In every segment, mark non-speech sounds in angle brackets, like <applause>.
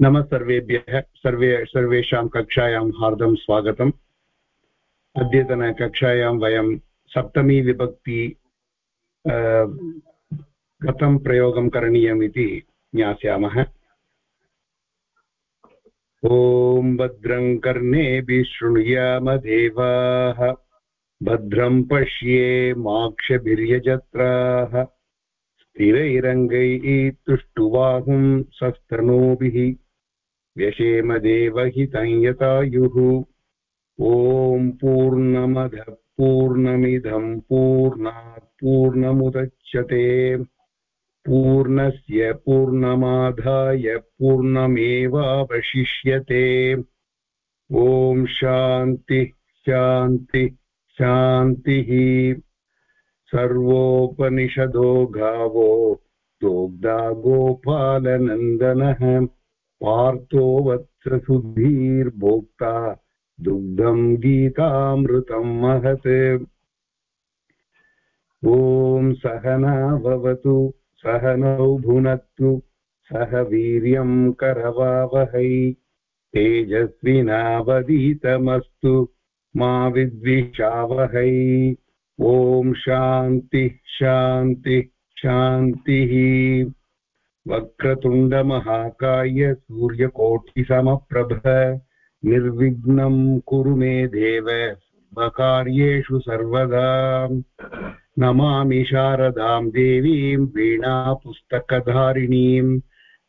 नमः सर्वेभ्यः, सर्वे सर्वेषां कक्षायां हार्दं स्वागतम्। अद्यतनकक्षायां वयं सप्तमी विभक्ति कथं प्रयोगं करणीयम् इति ज्ञास्यामः। ॐ भद्रं कर्णेभिः शृणुयाम देवाः, भद्रं पश्ये माक्षभिर्यजत्राः। स्थिरैरङ्गैः तुष्टुवाहुं सस्तनूभिः। व्यशेमदेवहितं यतायुः ॐ पूर्णमदः, पूर्णमिदं, पूर्णात् पूर्णमुदच्यते पूर्णस्य पूर्णमाधाय पूर्णमेवावशिष्यते। ॐ शान्ति शान्ति, शान्तिः। सर्वोपनिषदो गावो, दोग्धा गोपालनन्दनः। पार्थो वत्ससुधीर्भोक्ता दुग्धम् गीतामृतम् महत्। ॐ सहना भवतु, सहनौ भुनक्तु सह वीर्यम् करवावहै। तेजस्विनावदीतमस्तु मा विद्विषावहै। ॐ शान्तिः शान्तिः शान्तिः। वक्रतुण्डमहाकाय सूर्यकोटिसमप्रभ निर्विघ्नं कुरु मे देव स्वकार्येषु सर्वदा। नमामि शारदां देवीं वीणापुस्तकधारिणीं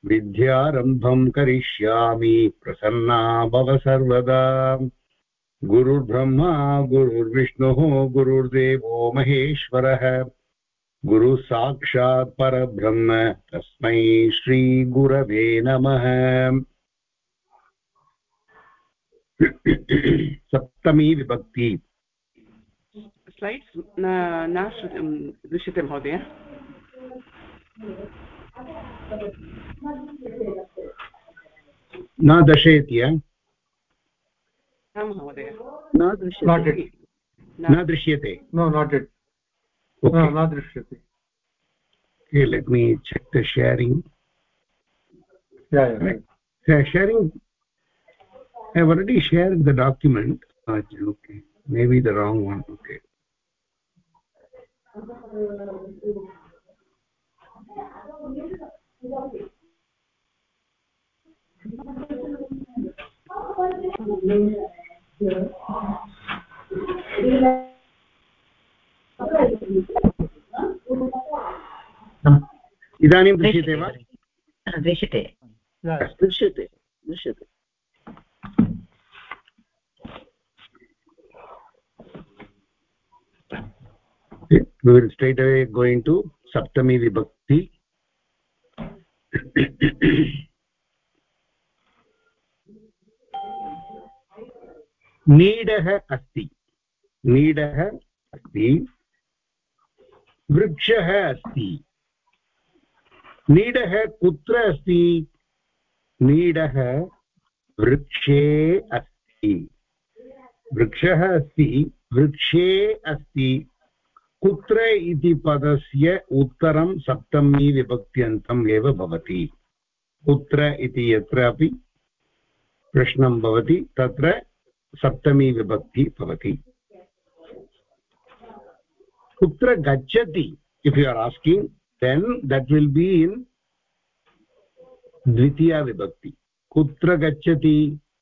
विद्यारम्भं करिष्यामि प्रसन्ना भव सर्वदा। गुरुर्ब्रह्मा, गुरुर्विष्णुः, गुरुर्देवो महेश्वरः। गुरुः साक्षात् परब्रह्म तस्मै श्रीगुरवे नमः। सप्तमी विभक्ति। स्लैड्स् न दृश्यते महोदय। न दर्शयति महोदय। न दृश्यते न। दृश्यते। No not it okay. no not drishyate okay let me check the sharing. Yeah yeah right. yeah uh, sharing i have already shared the document. Ah, okay. Maybe the wrong one okay इदानीं दृश्यते वा दृश्यते दृश्यते दृश्यते we will straight away go into saptami vibhakti नीडः अस्ति नीडः अस्ति वृक्षः अस्ति नीडः कुत्र अस्ति नीडः वृक्षे अस्ति वृक्षः अस्ति वृक्षे अस्ति कुत्र इति पदस्य उत्तरं सप्तमी विभक्त्यन्तम् एव भवति कुत्र इति यत्रापि प्रश्नं भवति तत्र सप्तमी विभक्ति भवति कुत्र गच्छति if you are asking then that will be in द्वितीया विभक्ति कुत्र गच्छति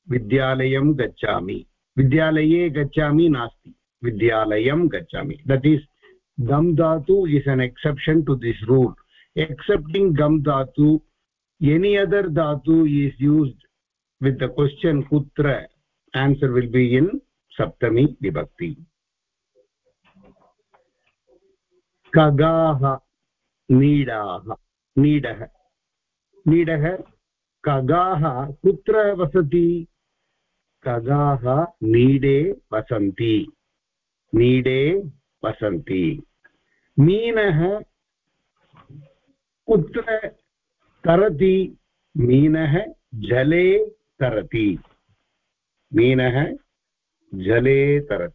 विद्यालयं गच्छामि विद्यालये गच्छामि नास्ति विद्यालयं गच्छामि that is gam dhatu is an exception to this rule excepting gam dhatu any other dhatu is used with the question kutra answer will be in saptami vibhakti kagaah नीडाः, नीडः। नीडः, कगाः कुत्र वसति? कगाः नीडे वसन्ति। नीडे वसन्ति। मीनः कुत्र तरति? मीनः जले तरति। मीनः जले तरति।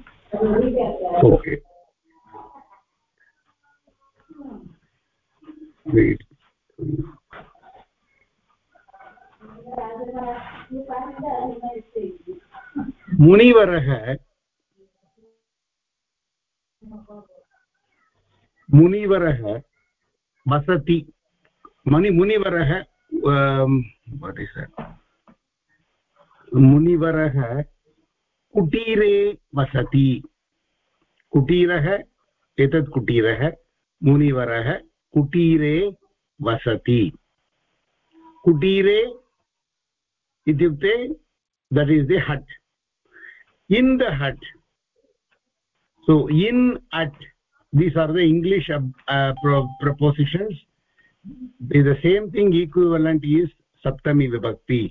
मुनिवरः। मुनिवरः वसति। मणि मुनिवरः मुनिवरः कुटीरे वसति। कुटीरः, एतत् कुटीरः। मुनिवरः कुटीरे वसति। कुटीरे इत्युक्ते that is the hut in the hut so in at these are the english uh, uh, pro prepositions the same thing equivalent is saptami vibhakti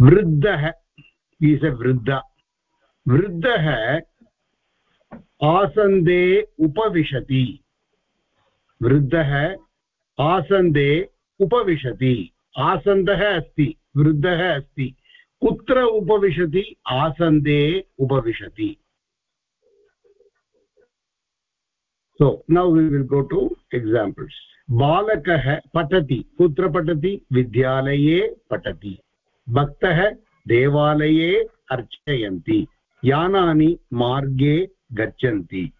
वृद्धः is a वृद्ध वृद्धः आसन्दे उपविशति वृद्धः आसन्दे उपविशति। आसन्दः अस्ति, वृद्धः अस्ति। कुत्र उपविशति? आसन्दे उपविशति। So, now we will go to examples. बालकः पठति। कुत्र पठति? विद्यालये पठति। भक्तः देवालये अर्चयन्ति। यानानि मार्गे गच्छन्ति।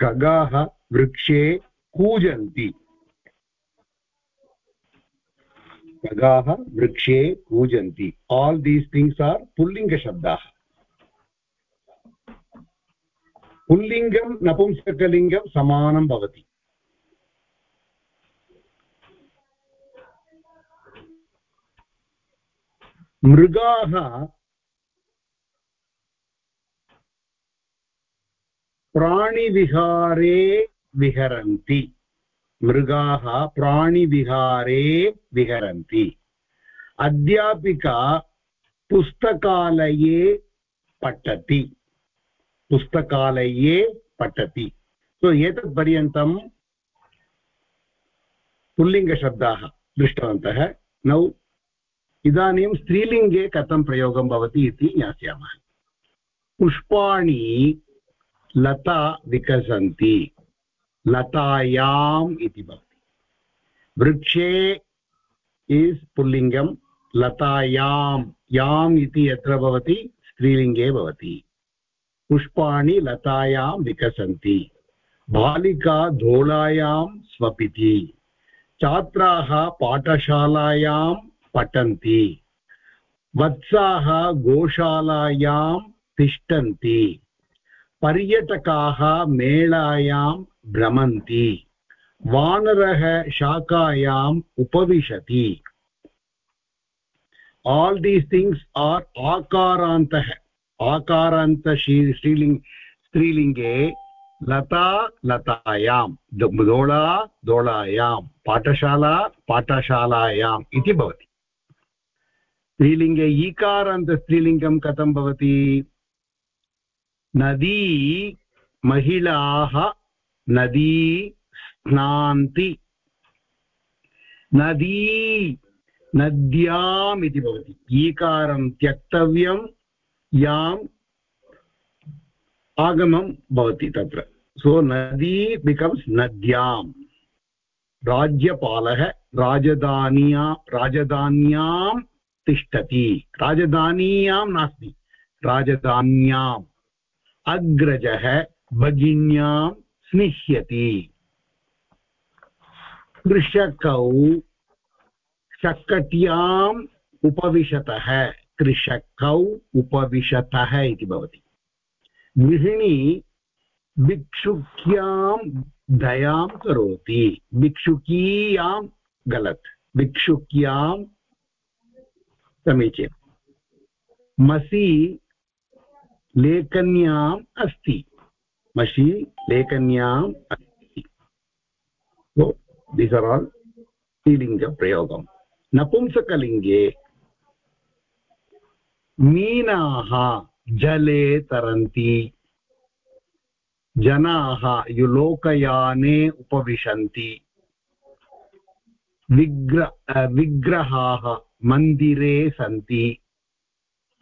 खगाः, वृक्षे कूजन्ति खगाः वृक्षे कूजन्ति आल् दीस् थिङ्ग्स् आर् पुल्लिङ्गशब्दाः पुल्लिङ्गं, नपुंसकलिङ्गं समानं भवति। मृगाः प्राणिविहारे विहरन्ति। मृगाः प्राणिविहारे विहरन्ति। अध्यापिका पुस्तकालये पठति। पुस्तकालये पठति। सो एतत् पुल्लिङ्गशब्दाः दृष्टवन्तः। नौ, इदानीं स्त्रीलिङ्गे कथं प्रयोगं भवति इति ज्ञास्यामः। पुष्पाणि लता विकसन्ति। लतायाम् इति भवति। वृक्षे इस् पुल्लिङ्गं लतायां याम् इति यत्र भवति, स्त्रीलिङ्गे भवति। पुष्पाणि लतायां विकसन्ति। बालिका धोलायां स्वपिति। छात्राः पाठशालायां पठन्ति। वत्साः गोशालायां तिष्ठन्ति। पर्यटकाः मेलायां भ्रमन्ति। वानरः शाखायाम् उपविशति। आल् दीस् थिङ्ग्स् आर् आकारान्तः। आकारान्त श्रीलिङ्ग् स्त्रीलिङ्गे लता लतायां दोळा दोळायां पाठशाला, पाठशालायाम् इति भवति। स्त्रीलिङ्गे ईकारान्तस्त्रीलिङ्गं कथं नदी महिलाः नदी स्नान्ति। नदी नद्याम् इति भवति। ईकारं त्यक्तव्यं, याम् आगमं भवति तत्र। सो नदी बिकम्स् नद्याम्। राज्यपालः राजधान्या, राजधान्यां तिष्ठति। राजधान्यां नास्ति। राजधान्याम्। अग्रजः भगिन्यां स्निह्यति। कृषकौ शकट्याम् उपविशतः, कृषकौ उपविशतः इति भवति। गृहिणी भिक्षुक्यां दयां करोति, भिक्षुकीयां गलत्, भिक्षुक्यां समीचीनं मसी लेखन्याम् अस्ति। मशी, लेखन्याम् अस्ति। दिस् आर् आल् स्त्रीलिङ्गप्रयोगं नपुंसकलिङ्गे मीनाः जले तरन्ति। जनाः युलोकयाने उपविशन्ति। विग्र, विग्रहाः मन्दिरे सन्ति।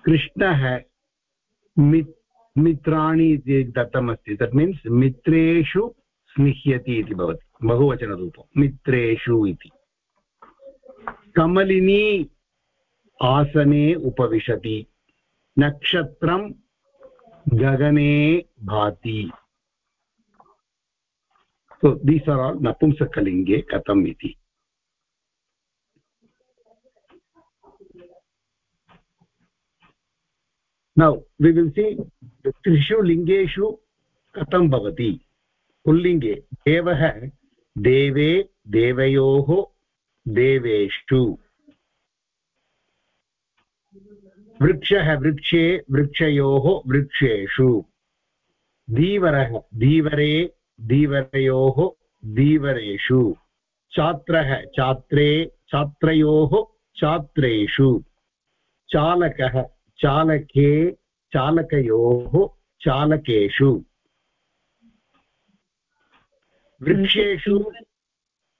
कृष्णः मित् मित्राणि इति दत्तमस्ति। दट् मीन्स् मित्रेषु स्निह्यति इति भवति। बहुवचनरूपं। मित्रेषु इति। कमलिनी आसने उपविशति। नक्षत्रं गगने भाति। So, these are all napumsakalinge katam iti see the trishu lingeshu katam bhavati. पुल्लिङ्गे देवः देवे देवयोः देवेषु वृक्षः वृक्षे वृक्षयोः वृक्षेषु धीवरः धीवरे धीवरयोः धीवरेषु छात्रः छात्रे छात्रयोः छात्रेषु चालकः चालके चालकयोः चालकेषु वृक्षेषु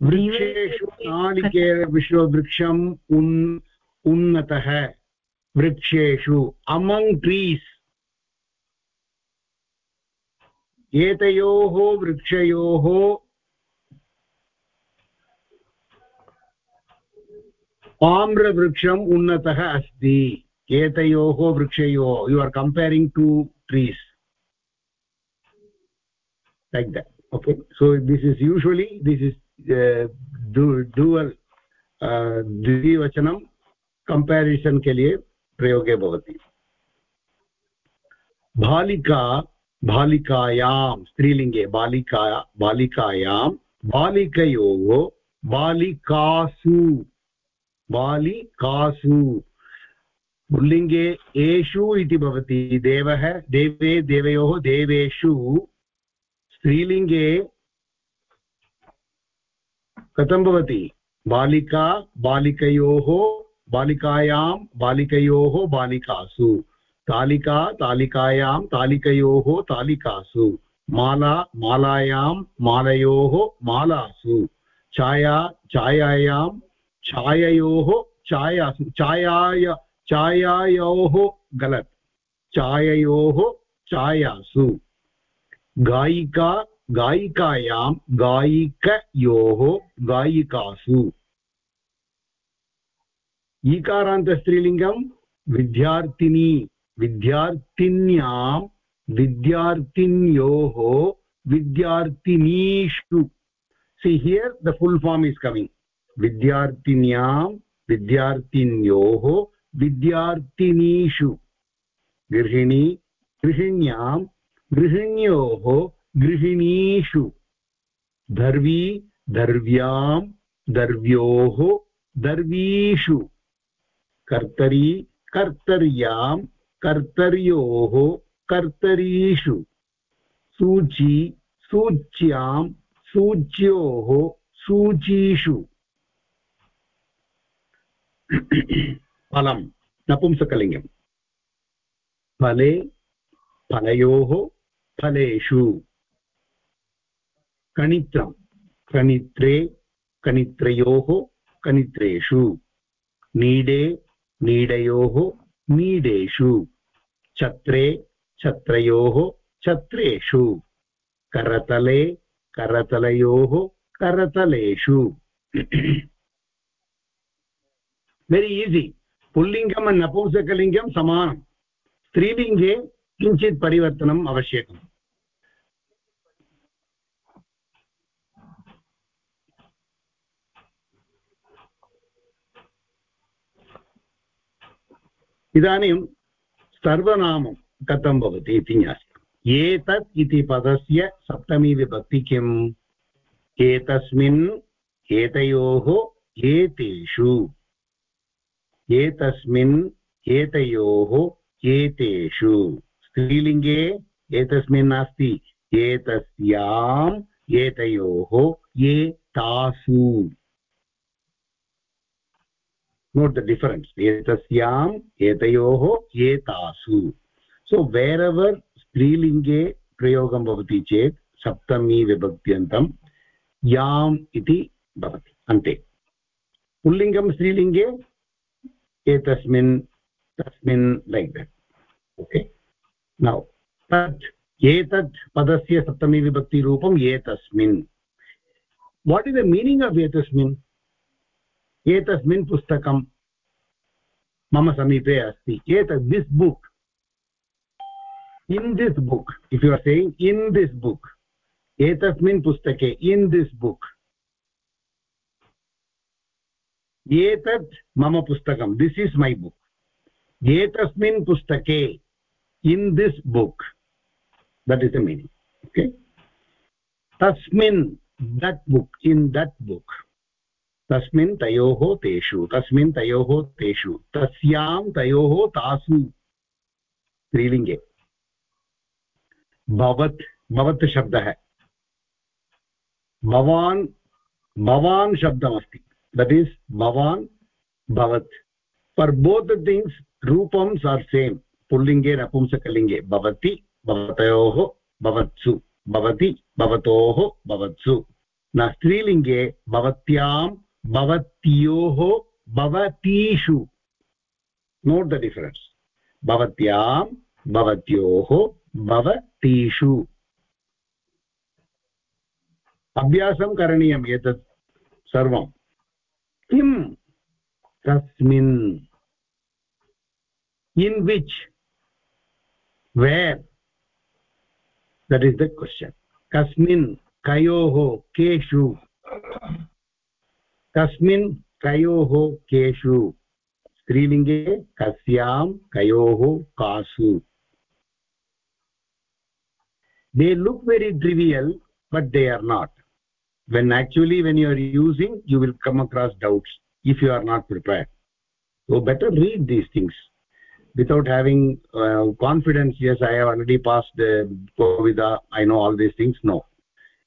वृक्षेषु नालिकेरविश्ववृक्षम् उन्, उन्नतः। वृक्षेषु अमङ्ग् ट्रीस्। एतयोः वृक्षयोः आम्रवृक्षम् उन्नतः अस्ति। एतयोः वृक्षयोः you are comparing two trees like that this is usually this is uh, dual uh, द्विवचनं कम्पेरिसन् के लिए प्रयोगे भवति. बालिका बालिकायां स्त्रीलिङ्गे बालिका बालिकायां बालिकयोः बालिकासु बालिकासु. पुल्लिङ्गे एषु इति भवति देवः, देवे देवयोः देवेषु। स्त्रीलिङ्गे कथं भवति? बालिका, बालिकयोः, बालिकायां बालिकयोः बालिकासु। तालिका, तालिकायां तालिकयोः तालिकासु। माला, मालायां मालयोः मालासु। छाया, छायायां छाययोः छायासु छायाय छायायोः गलत् छाययोः छायासु गायिका गायिकायां गायिकयोः गायिकासु ईकारान्तस्त्रीलिङ्गं विद्यार्थिनी विद्यार्थिन्यां विद्यार्थिन्योः विद्यार्थिनीषु see here the full form is coming विद्यार्थिन्यां विद्यार्थिन्योः विद्यार्थिनीषु। गृहिणी, गृहिण्यां, गृहिण्योः गृहिणीषु। धर्वी, धर्व्यां दर्व्योः दर्वीषु कर्तरी, कर्तर्यां, कर्तर्योः कर्तरीषु। सूची, सूच्यां, सूच्योः सूचीषु। फलं नपुंसकलिङ्गं फले फलयोः फलेषु कणित्रं कणित्रे कणित्रयोः कणित्रेषु नीडे नीडयोः नीडेषु छत्रे छत्रयोः छत्रेषु करतले करतलयोः करतलेषु वेरि ईसि पुल्लिङ्गम् नपुंसकलिङ्गं समानं स्त्रीलिङ्गे किञ्चित् परिवर्तनम् आवश्यकम्। इदानीं सर्वनामं कथं भवति इति ज्ञास्यम्। एतत् इति पदस्य सप्तमी विभक्ति किम्? एतस्मिन् एतयोः एतेषु। एतस्मिन् एतयोः एतेषु। स्त्रीलिङ्गे एतस्मिन् नास्ति। एतस्याम् एतयोः ये नोट् द डिफरेन्स् एतस्याम् एतयोः ये सो वेर् एवर् स्त्रीलिङ्गे प्रयोगं भवति चेत् सप्तमी विभक्त्यन्तं याम् इति भवति। अन्ते। पुल्लिङ्गं स्त्रीलिङ्गे एतस्मिन् तस्मिन् लैक् दट् ओके नौ तत्, एतत् पदस्य सप्तमी विभक्तिरूपम् एतस्मिन्. What is the meaning of एतस्मिन्? एतस्मिन् पुस्तकं मम समीपे अस्ति. एतत् this book in this book, if you are saying in this book etasmin pustake in this book. एतत् मम पुस्तकं दिस् इस् मै बुक् एतस्मिन् पुस्तके in this book that is a meaning okay तस्मिन् that book in that book तस्मिन् तयोः तेषु, तस्मिन् तयोः तेषु, तस्यां तयोः तासु त्रीलिङ्गे भवत् भवत् शब्दः। भवान् भवान् शब्दमस्ति। दट् इस् भवान् भवत् फर् बोत् थिङ्ग्स् रूपम्स् आर् सेम् पुल्लिङ्गे नपुंसकलिङ्गे भवति भवतयोः भवत्सु भवति भवतोः भवत्सु न स्त्रीलिङ्गे भवत्यां भवत्योः भवतीषु नोट् द डिफरेन्स् भवत्यां भवत्योः भवतीषु अभ्यासं करणीयम् एतत् सर्वं किं कस्मिन् in which where that is the question कस्मिन् कयोः केषु? कस्मिन् कयोः केषु? स्त्रीलिङ्गे कस्यां कयोः कासु? They look very trivial, but they are not. when actually when you are using you will come across doubts if you are not prepared. So better read these things. Without having uh, confidence yes i have already passed the covida i know all these things. No.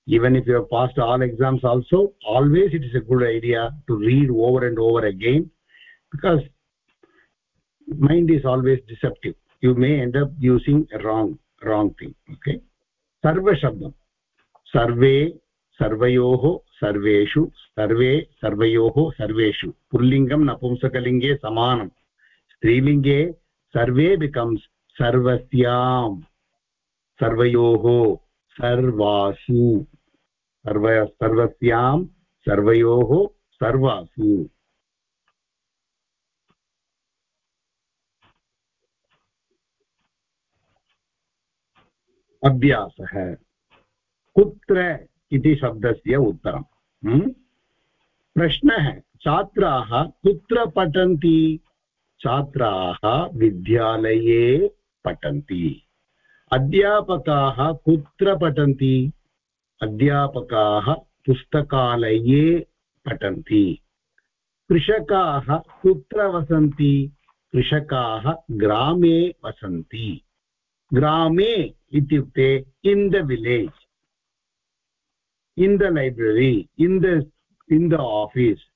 Even if you have passed all exams also always it is a good idea to read over and over again because mind is always deceptive. You may end up using wrong wrong thing. Okay? Sarva shabdam. Sarve सर्वयोः सर्वेषु, सर्वे सर्वयोः सर्वेषु। पुल्लिङ्गं नपुंसकलिङ्गे समानं। स्त्रीलिङ्गे सर्वे becomes सर्वस्यां सर्वयोः सर्वासु। सर्व, सर्वस्यां सर्वयोः सर्वासु। अभ्यासः। कुत्र इति शब्दस्य उत्तरम्। प्रश्नः, छात्राः कुत्र पठन्ति? छात्राः विद्यालये पठन्ति। अध्यापकाः कुत्र पठन्ति? अध्यापकाः पुस्तकालये पठन्ति। कृषकाः कुत्र वसन्ति? कृषकाः ग्रामे वसन्ति। ग्रामे इत्युक्ते in the village in the library in the in the office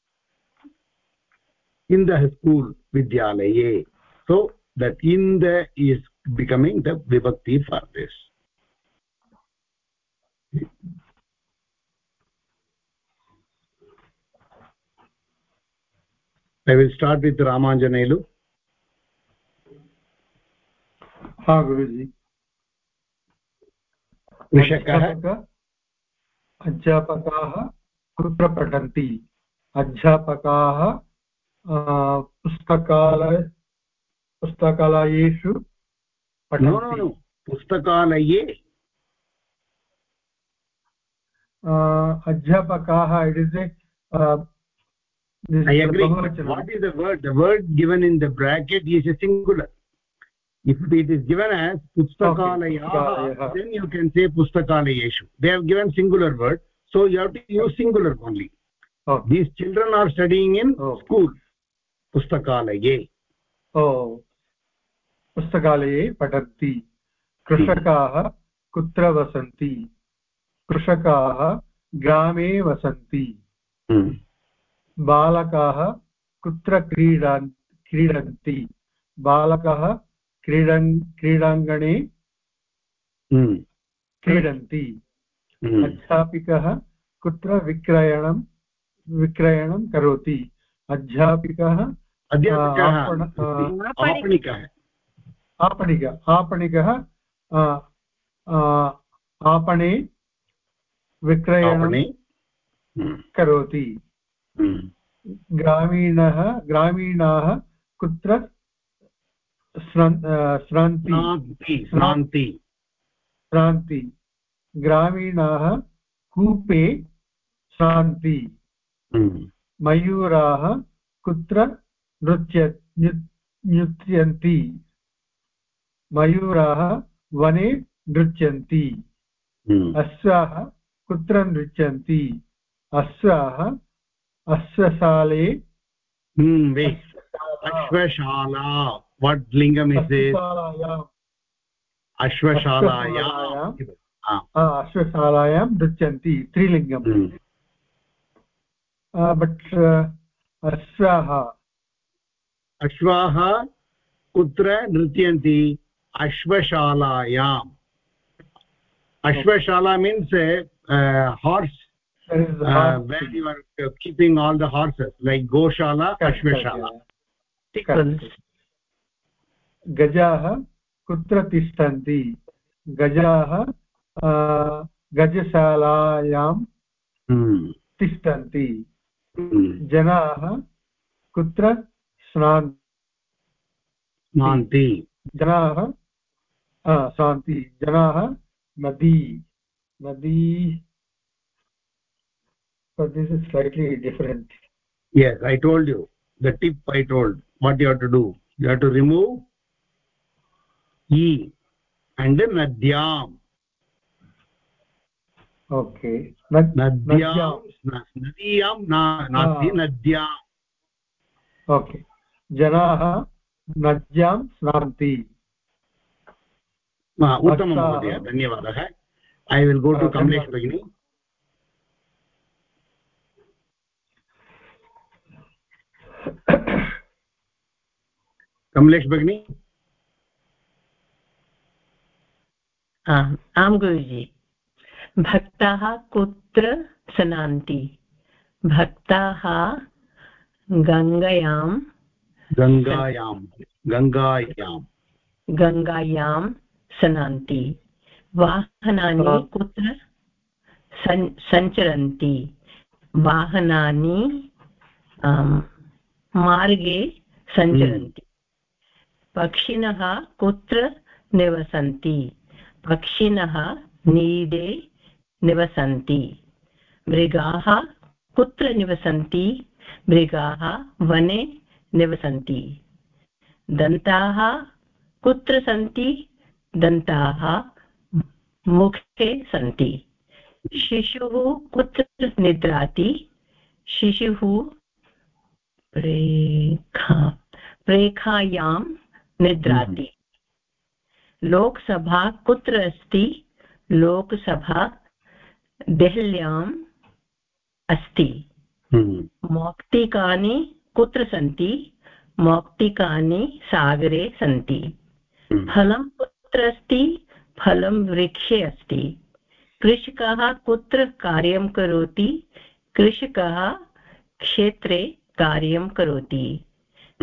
in the school विद्यालये so that in the is becoming the vibhakti for this i will start with ramanjanelu ha guruji कृषकः अध्यापकाः कुत्र पठन्ति? अध्यापकाः पुस्तकालय पुस्तकालयेषु पुस्तकालये अध्यापकाः it is award in the bracket is a singular if it is given as pustakalayaah okay. then you can say pustakalayesu they have given singular word so you have to use singular only oh. these children are studying in oh. school pustakalaye oh पुस्तकालये पठन्ति कृषकाः कुत्र वसन्ति कृषकाः ग्रामे वसन्ति बालकाः कुत्र क्रीडन् क्रीडन्ति बालकः क्रीडन् क्रीडाङ्गणे हम्म। क्रीडन्ति। हम्म। अध्यापिकः कुत्र विक्रयणं विक्रयणं करोति? अध्यापिकः। आपणिकः। आपणिक आपणे विक्रयणं आपणे। हम्म, करोति। हम्म, ग्रामीणः ग्रामीणाः कुत्र श्रान्ति श्रान्ति ग्रामीणाः कूपे श्रान्ति हम्म, मयूराः कुत्र नृत्य नृत्यन्ति मयूराः वने नृत्यन्ति। हम्म। अश्वाः कुत्र नृत्यन्ति? अश्वाः अश्वशाले। wait. Ashwashala. वट् लिङ्गम् इति अश्वशालायां अश्वशालायां पृच्छन्ति त्रिलिङ्गं बट् अश्वाः अश्वाः कुत्र नृत्यन्ति अश्वशालायाम् अश्वशाला means horse when you're keeping all the horses like गोशाला अश्वशाला गजाः कुत्र तिष्ठन्ति गजाः गजशालायां hmm. तिष्ठन्ति hmm. जनाः कुत्र स्नान् Nanti. जनाः शान्ति जनाः नदी नदी but this is slightly different yes i told you the tip i told what you have to do you have to remove e and nadyam okay Nad- nadyam nadiyam na nasti Ah. nadyam okay जनाः नद्यां स्नान्ति Ah, उत्तमं महोदय धन्यवादः I will go to Ah, Kamlesh. भगिनी कमलेश् भगिनी आम् आं गुरुजि। भक्ताः कुत्र स्नान्ति भक्ताः गङ्गायां। गङ्गायां गङ्गायां। गङ्गायां स्नान्ति वाहनानि कुत्र सन् सञ्चरन्ति? वाहनानि मार्गे सञ्चरन्ति। पक्षिणः कुत्र निवसन्ति? पक्षिणः नीडे निवसन्ति। मृगाः कुत्र निवसन्ति? मृगाः वने निवसन्ति। दन्ताः कुत्र सन्ति? दन्ताः मुखे सन्ति। शिशुः कुत्र निद्राति? शिशुः प्रेखा प्रेखायां निद्राति। लोकसभा कुत्र अस्ति? लोकसभा देहल्याम् अस्ति। हम्म, मौक्तिकानि कुत्र सन्ति? मौक्तिकानि सागरे सन्ति। हम्म, फलं कुत्र अस्ति? फलं वृक्षे अस्ति। कृषकः कुत्र कार्यं करोति? कृषकः क्षेत्रे कार्यं करोति।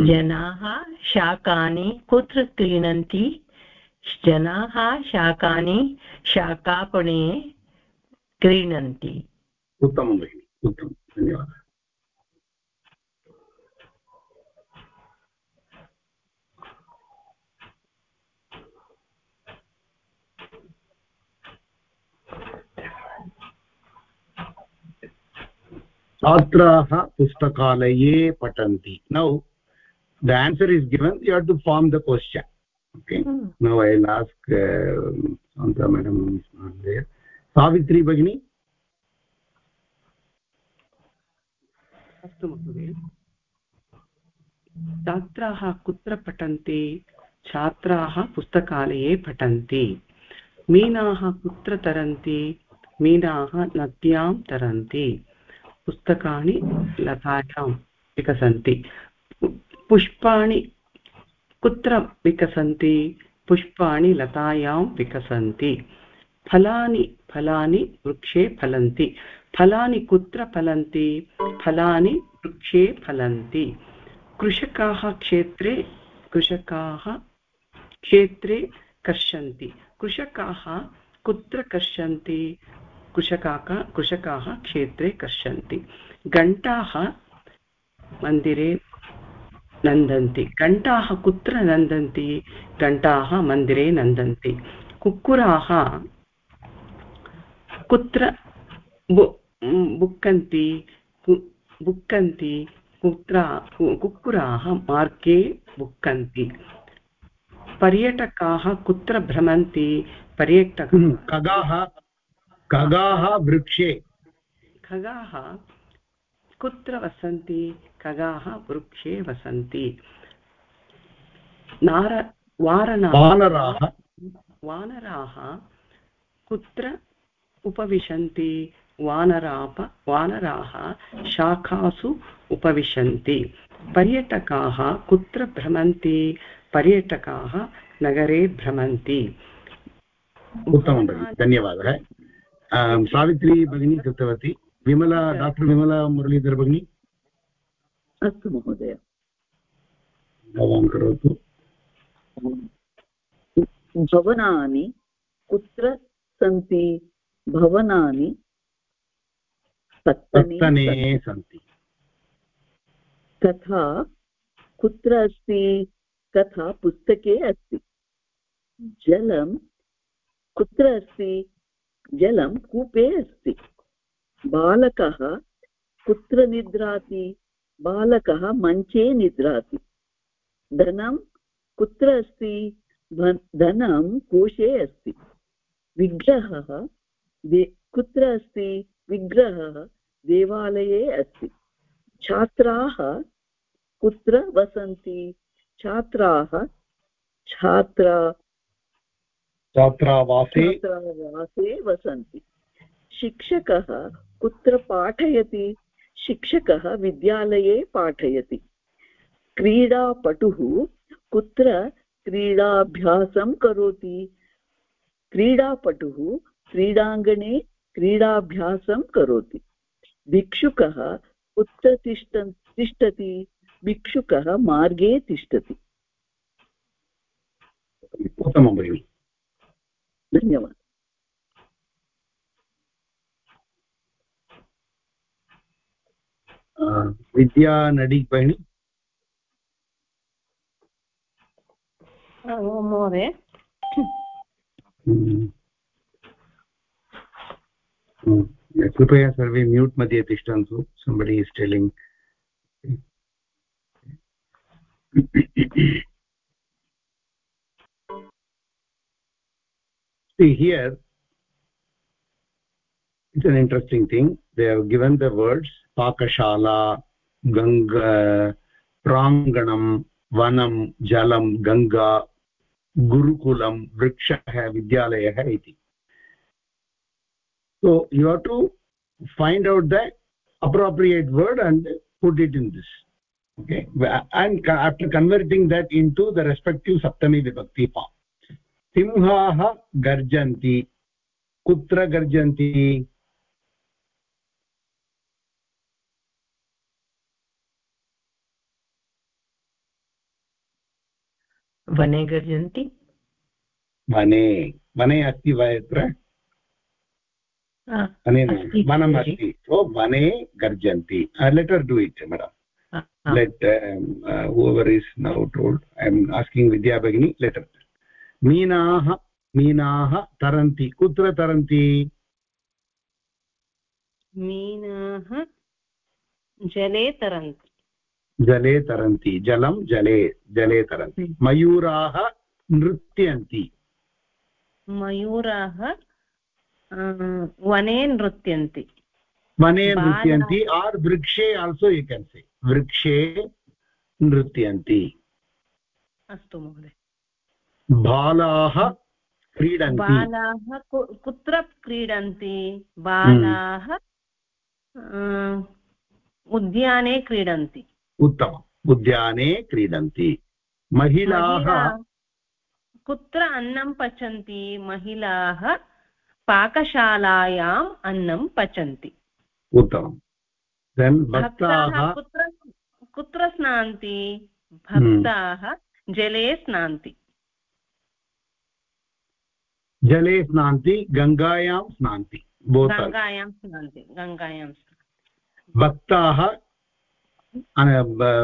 जनाः शाकानि कुत्र क्रीणन्ति? जनाः शाकानि शाकापणे क्रीणन्ति। उत्तमं भगिनि, उत्तमं, धन्यवादः। छात्राः पुस्तकालये पठन्ति। Now the answer is given you have to form the question okay now I ask madam Savitri भगिनी अस्तु महोदय। छात्राः कुत्र पठन्ति? छात्राः पुस्तकालये पठन्ति। मीनाः कुत्र तरन्ति? मीनाः नद्यां तरन्ति। पुस्तकानि लतायां विकसन्ति। पुष्पाणि कुत्र विकसन्ति? पुष्पाणि लतायां विकसन्ति। फलानि फलानि वृक्षे फलन्ति। फलानि कुत्र फलन्ति? फलानि वृक्षे फलन्ति। कृषकाः क्षेत्रे कृषकाः क्षेत्रे कर्षन्ति। कृषकाः कुत्र कर्षन्ति? कृषकाः कृषकाः क्षेत्रे कर्षन्ति। घण्टाः मन्दिरे नन्दन्ति। घण्टाः कुत्र नन्दन्ति? घण्टाः मन्दिरे नन्दन्ति। कुक्कुराः कुत्र बुक्कन्ति? बुक्कन्ति। कुत्र कुक्कुराः मार्गे बुक्कन्ति। पर्यटकाः कुत्र भ्रमन्ति? पर्यटक खगाः खगाः वृक्षे। खगाः कुत्र वसन्ति? खगाः वृक्षे वसन्ति नार वानराः। वानराः कुत्र उपविशन्ति? वानराप वानराः शाखासु उपविशन्ति। पर्यटकाः कुत्र भ्रमन्ति? पर्यटकाः नगरे भ्रमन्ति। उत्तमं भगिनि धन्यवादः। सावित्री भगिनी कृतवती। विमला डाक्टर् विमला मुरलीधर भगिनी। अस्तु महोदय। भवान् करोतु। भवनानि कुत्र सन्ति? भवनानि सत्तने सन्ति। तथा कुत्र अस्ति? कथा पुस्तके अस्ति। जलं कुत्र अस्ति? जलं कूपे अस्ति। बालकः कुत्र निद्राति? बालकः मञ्चे निद्राति। धनं कुत्र अस्ति? धनं कोशे अस्ति। विग्रहः कुत्र अस्ति? विग्रहः देवालये अस्ति। छात्राः कुत्र वसन्ति? छात्राः छात्रा छात्रावासे? छात्रावासे वसन्ति। शिक्षकः कुत्र पाठयति? शिक्षकः विद्यालये पाठयति। क्रीडापटुः कुत्र क्रीडाभ्यासं करोति? क्रीडापटुः क्रीडाङ्गणे क्रीडाभ्यासं करोति। भिक्षुकः कुत्र तिष्ठ तिष्ठति? भिक्षुकः मार्गे तिष्ठति। उत्तमं भगिनि। धन्यवादः। विद्यानडी भगिनि महोदय कृपया सर्वे म्यूट् मध्ये तिष्ठन्तु somebody is telling see here it's an interesting thing they have given the words पाकशाला गङ्ग प्राङ्गणं वनं, जलं गङ्गा गुरुकुलं, वृक्षः, विद्यालय है so you have to find out the appropriate word and put it in this okay I after converting that into the respective सप्तमी विभक्ति form सिंहाः गर्जन्ति कुत्र गर्जन्ति वने गर्जन्ति? वने वने अस्ति वा यत्र? वने वनम् अस्ति। ओ वने गर्जन्ति। Later do it madam let over is now told I am asking Vidya भगिनी लेटर् मीनाः मीनाः तरन्ति कुत्र तरन्ति मीनाः जले तरन्ति जले तरन्ति जलं जले जले तरन्ति। हम्म। मयूराः नृत्यन्ति। मयूराः वने नृत्यन्ति। वने नृत्यन्ति आर् वृक्षे आल्सो यु केन् से वृक्षे नृत्यन्ति। अस्तु महोदय। बालाः क्रीडन्ति। बालाः कुत्र क्रीडन्ति? बालाः उद्याने क्रीडन्ति। उत्तमम् उद्याने क्रीडन्ति। महिलाः कुत्र अन्नं पचन्ति? महिलाः पाकशालायाम् अन्नं पचन्ति। उत्तमम् देन् भक्ताः कुत्र कुत्र स्नान्ति? भक्ताः जले स्नान्ति। जले स्नान्ति गङ्गायां स्नान्ति। गङ्गायां स्नान्ति गङ्गायां भक्ताः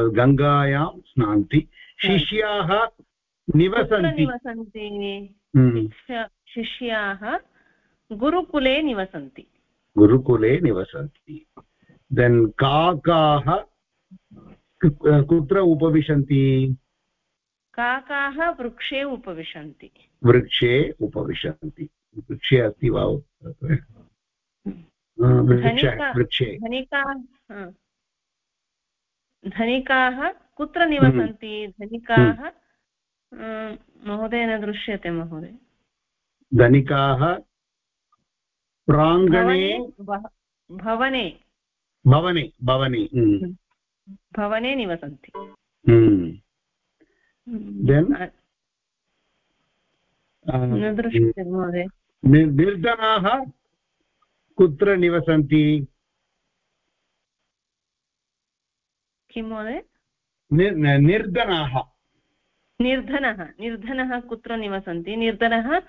गङ्गायां स्नान्ति। शिष्याः निवसन्ति। हम्म, शिष्य- गुरुकुले निवसन्ति। गुरुकुले निवसन्ति। देन् काकाः कुत्र उपविशन्ति? काकाः वृक्षे उपविशन्ति। वृक्षे उपविशन्ति। वृक्षे अस्ति वा? वृक्षः धनिका- कुत्र निवसन्ति? धनिकाः अं, महोदय न दृश्यते महोदय। धनिकाः प्राङ्गणे भवने भवने। भवने भवने हम्म, निवसन्ति। हम्म। न दृश्यते महोदय। निर्- निर्धनाः कुत्र निवसन्ति? किं महोदय? निर्- निर्धनाः। निर्धनः। निर्धनः कुत्र निवसन्ति? निर्धनः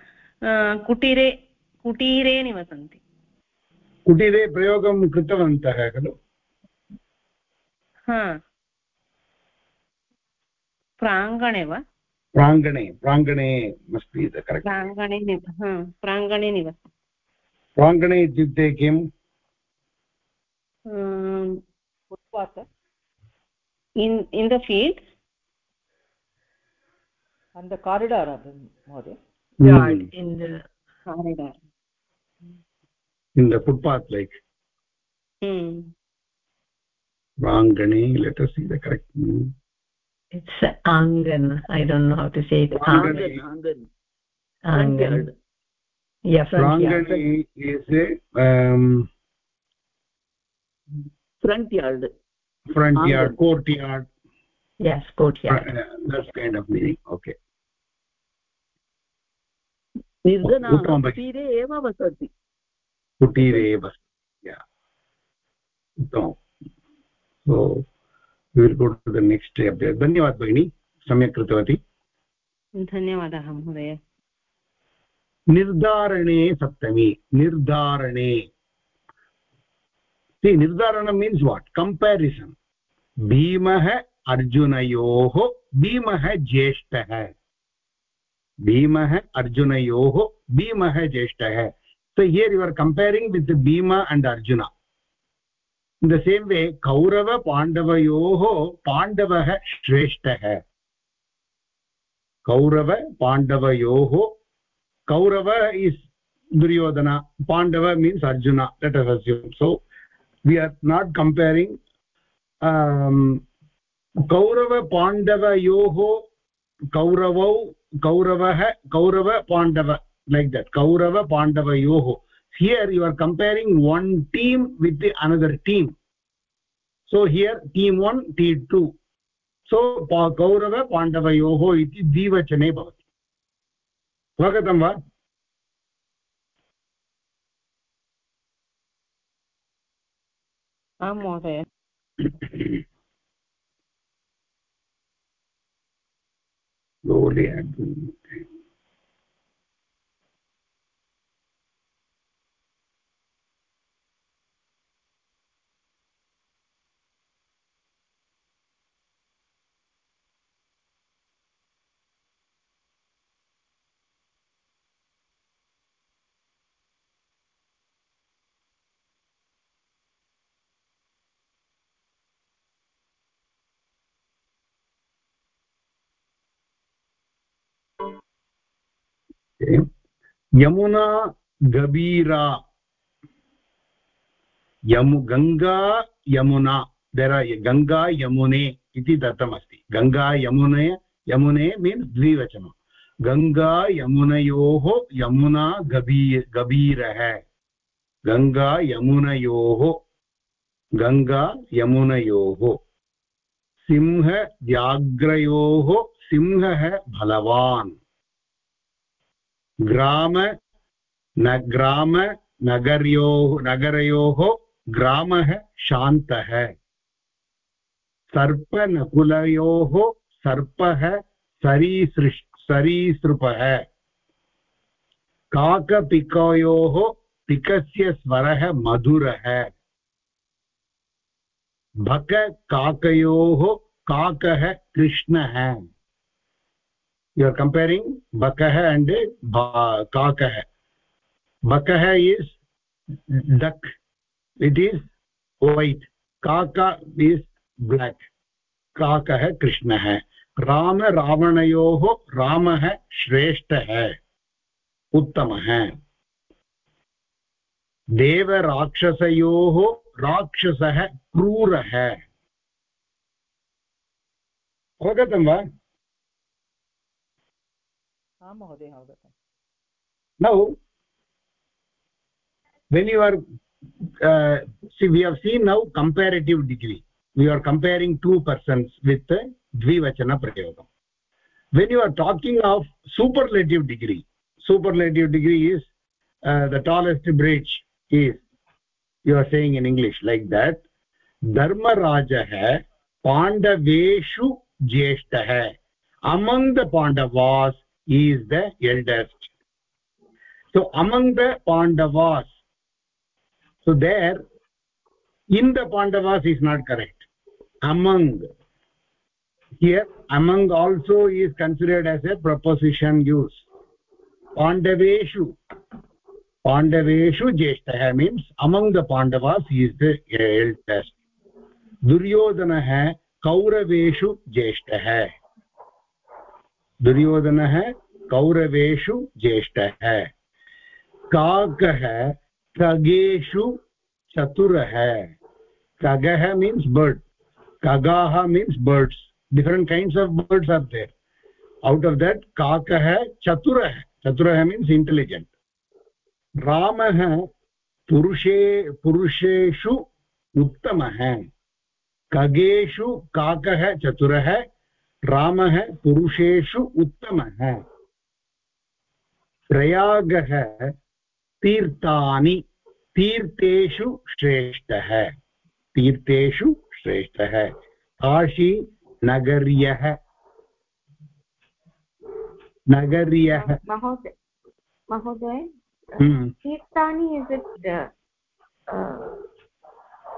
कुटीरे कुटीरे निवसन्ति। कुटीरे प्रयोगं कृतवन्तः खलु। हा। प्राङ्गणे वा? प्राङ्गणे प्राङ्गणे अस्ति प्राङ्गणे प्राङ्गणे निवसन्ति प्राङ्गणे इत्युक्ते किम्? in in the field? On the corridor mode yeah mm. in the corridor. In the footpath like. Hmm. Angane let us see the correct name. It's Angan. i don't know how to say it. Angan. Angan. Angan. yeah front yard is a um front yard front yard courtyard Yes, courtyard. uh, that's kind of meaning okay निर्धनाः उत्तमं एव वसति कुटीरे एव उत्तमं so we will go to the next step धन्यवाद भगिनी सम्यक् कृतवती धन्यवादः महोदय निर्धारणे सप्तमी निर्धारणे see निर्धारणं मीन्स् वाट् कम्पेरिसन् भीमः अर्जुनयोः, भीमः ज्येष्ठः। भीमः अर्जुनयोः, भीमः ज्येष्ठः। So here your comparing with Bhima and Arjuna in the same way कौरवपाण्डवयोः पाण्डवः श्रेष्ठः कौरवपाण्डवयोः Kaurava is Duryodhana Pandava means Arjuna let us assume so we are not comparing गौरवपाण्डवयोः गौरवौ गौरवः गौरवपाण्डव like that गौरवपाण्डवयोः here you are comparing one team with the other team so here team one T two so गौरवपाण्डवयोः इति द्विवचने भवति. स्वागतं वा? आं महोदय। Slowly I'm यमुना गभीरा यमु गङ्गा यमुना। देर् आर् गङ्गा यमुने इति दत्तमस्ति। गङ्गा यमुने यमुने मीन्स् द्विवचनं गङ्गा यमुनयोः यमुना गभी गभीरः गङ्गा यमुनयोः गङ्गा यमुनयोः। सिंह, व्याघ्रयोः, सिंहः, बलवान्। ग्राम, न ग्राम, नगर्योः, नगरयोः ग्रामः शान्तः। सर्पनकुलयोः सर्पः सरीसृष्, सरीसृपः। काकपिकयोः पिकस्य स्वरः मधुरः। भककाकयोः काकः कृष्णः। You are comparing bakah and kakah bakah is duck it is white kaka is black kakah krishnah Ram रावणयोः रामः श्रेष्ठः उत्तमः देवराक्षसयोः राक्षसः क्रूरः अवगतं वा आं महोदय अवगतम् now when you are uh, see we have seen now comparative degree we are comparing two persons with uh, dvivachana prayogam when you are talking of superlative degree superlative degree is uh, the tallest bridge is you are saying in english like that dharmarajah pandaveshu jeshtah among the pandavas is the eldest so among the pandavas so there in the pandavas is not correct among here among also is considered as a preposition use pandaveshu pandaveshu jeshtah means among the pandavas he is the eldest दुर्योधनः कौरवेषु ज्येष्ठः दुर्योधनः कौरवेषु ज्येष्ठः। काकः खगेषु चतुरः। खगः means bird खगाः means birds different kinds of birds are there out of that काकः चतुरः। चतुरः मीन्स् इण्टेलिजेण्ट् रामः पुरुषे, पुरुषेषु उत्तमः। खगेषु काकः चतुरः। रामः पुरुषेषु उत्तमः। प्रयागः तीर्थानि तीर्थेषु श्रेष्ठः। तीर्थेषु श्रेष्ठः। काशी नगर्यः। नगर्यः। महोदय महोदय हम्म। तीर्थानि इस् इट्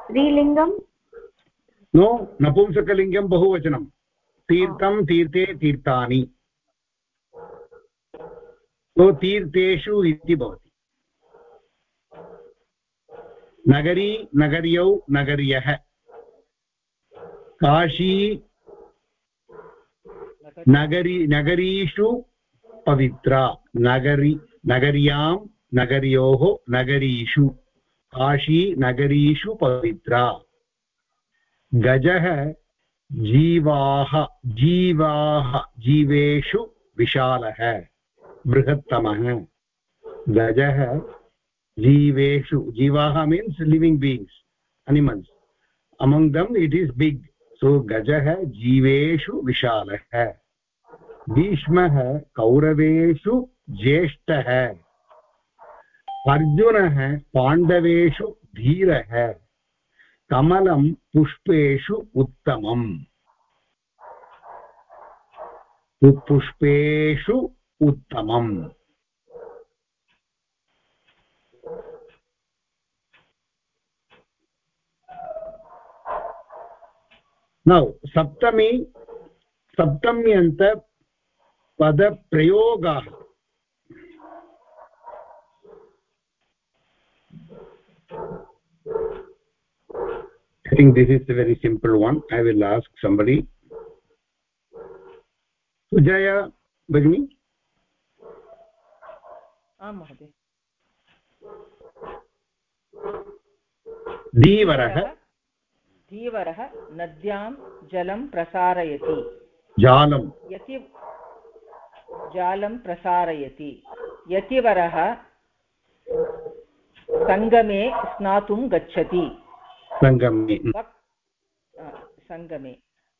स्त्रीलिङ्गं नो नपुंसकलिङ्गं बहुवचनं तीर्थं तीर्थे तीर्थानि। तो तीर्थेषु इति भवति। नगरी नगर्यौ नगर्यः। काशी नगरी नगरीषु पवित्रा। नगरी नगर्यां नगर्योः नगरीषु। काशी नगरीषु पवित्रा। गजः जीवाः जीवाः जीवेषु विशालः, बृहत्तमः। गजः जीवेषु, जीवाः means living beings animals among them it is big so गजः जीवेषु विशालः। भीष्मः कौरवेषु ज्येष्ठः। अर्जुनः पाण्डवेषु धीरः। कमलं पुष्पेषु उत्तमम्। पुष्पेषु उत्तमम्। नौ सप्तमी सप्तम्यन्त i think this is a very simple one i will ask somebody sujaya bagini आं महोदय धीवरः धीवरः नद्यां जलं प्रसारयति जालं यति जालं प्रसारयति यतिवरः सङ्गमे स्नातुं गच्छति सङ्गमे सङ्गमे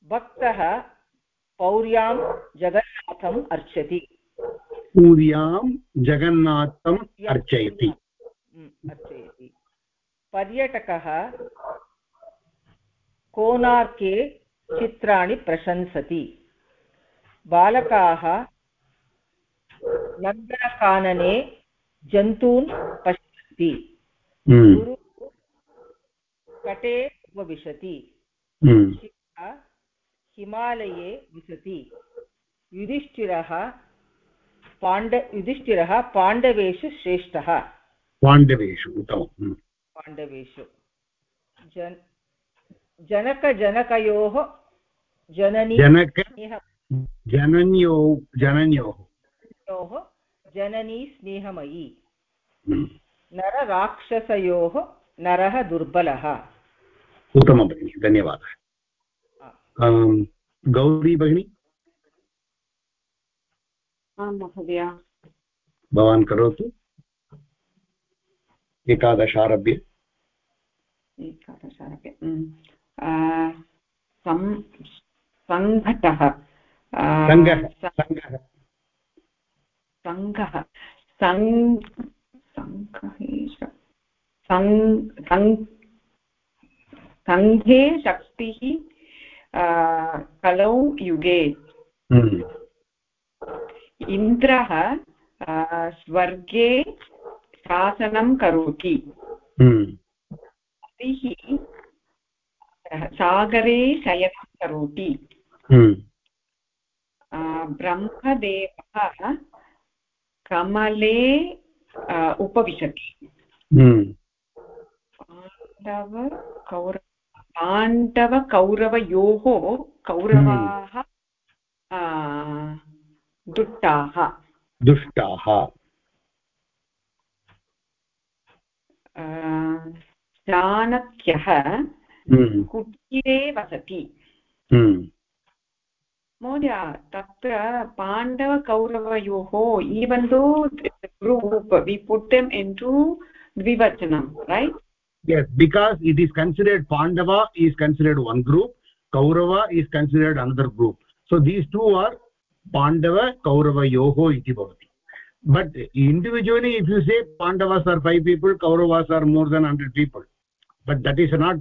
भक्तः पौर्यां जगन्नाथम् अर्चति पूर्यां जगन्नाथम् अर्चयति। अर्चयति। पर्यटकः कोणार्के चित्राणि प्रशंसति। बालकाः नगरकानने जन्तून् पश्यन्ति। हम्म, गुरुः तटे उपविशति हम्म, हिमालये विशति। युधिष्ठिरः पाण्ड युधिष्ठिरः पाण्डवेषु श्रेष्ठः। पाण्डवेषु हम्म, पाण्डवेषु। जन जनकजनकयोः जननी जनक जनन्यो जनन्योः। योः जननी स्नेहमयी। हम्म, नरराक्षसयोः नरः दुर्बलः। उत्तमं भगिनि धन्यवादः गौरी भगिनी? आं महोदय। भवान् करोतु। एकादशारभ्य एकादशारभ्य सङ्घटः। सङ्गः सङ्घः सङ् सङ्घे शक्तिः कलौ युगे। हम्म, इन्द्रः स्वर्गे शासनं करोति। हम्म, हरिः सागरे शयनं करोति। हम्म, ब्रह्मदेवः कमले उपविशति। हम्म, पाण्डव कौर पाण्डवकौरवयोः कौरवाः दुष्टाः। दुष्टाः। चाणक्यः हम्म, कुटीरे वसति। हम्म, महोदय तत्र पाण्डवकौरवयोः even though the group we put them into dvivachanam right? Yes because it is considered pandava is considered one group kaurava is considered another group. So these two are pandava kaurava yoho iti bhavati. But individually if you say pandavas are five people kauravas are more than 100 people. But that is not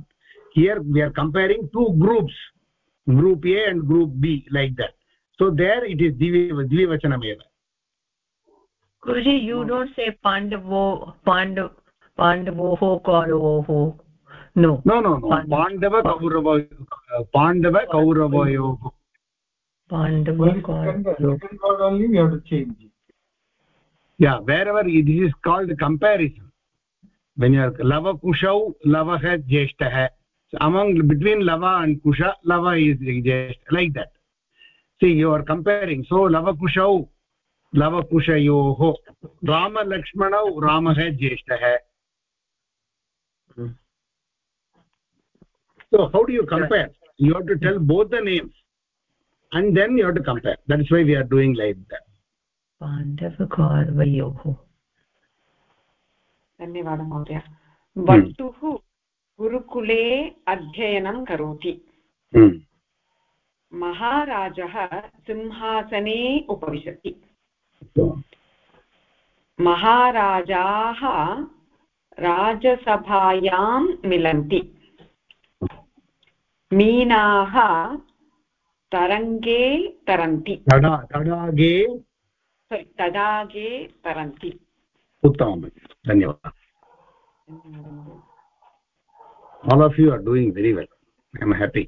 here we are comparing two groups group a and group b like that. So there it is divi dvivachanam eva. Guruji you don't say pandavo pandav पाण्डवोः कौरवोः no no no Pandava Kaurava Pandava कौरवयोः Pandava या wherever it is called comparison when you're Lava कुशौ लवः है among between Lava and Kusha Lava is ज्येष्ठ like that see you are comparing so लवकुशौ लवकुशयोः रामलक्ष्मणौ रामः ज्येष्ठः so how do you compare you have to tell both the names and then you have to compare that is why we are doing like that पाण्डवकौरवयोः धन्यवादः महोदय भट्टुः गुरुकुले अध्ययनं करोति hmm. महाराजः सिंहासने उपविशति महाराजाः राजसभायां मिलन्ति मीनाः तरङ्गे तरन्ति। sorry, तडागे तरन्ति। उत्तमं धन्यवादः। All of you are doing very well. I am happy.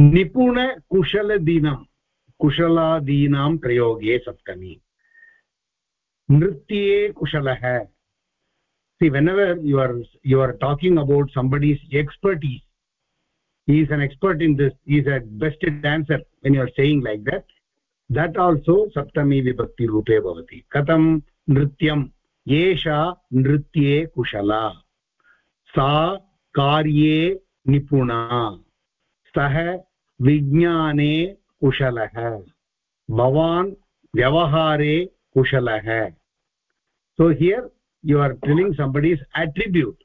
निपुण कुशलदीनं कुशलादीनां प्रयोगे सप्तमी। नृत्ये कुशलः see whenever you are you are talking about somebody's expertise he is an expert in this he is a best dancer when you are saying like that that also saptami vibhakti rupe bhavati katam nrityam yesha nritye kushala sa karye nipuna सः विज्ञाने कुशलः भवान् व्यवहारे कुशलः so here you are telling somebody's attribute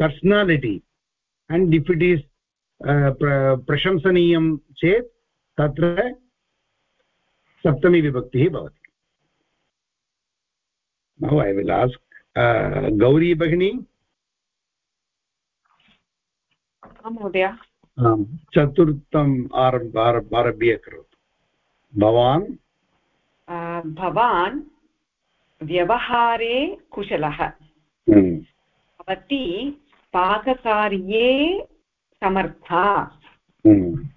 personality and if it is uh, prashamsaniyam chet tatra saptami सप्तमी विभक्तिः भवति now I will ask Gauri भगिनी महोदय चतुर्थम् आरभ्य करोतु भवान् भवान् व्यवहारे कुशलः। हम्म, भवती पाककार्ये समर्था। हम्म,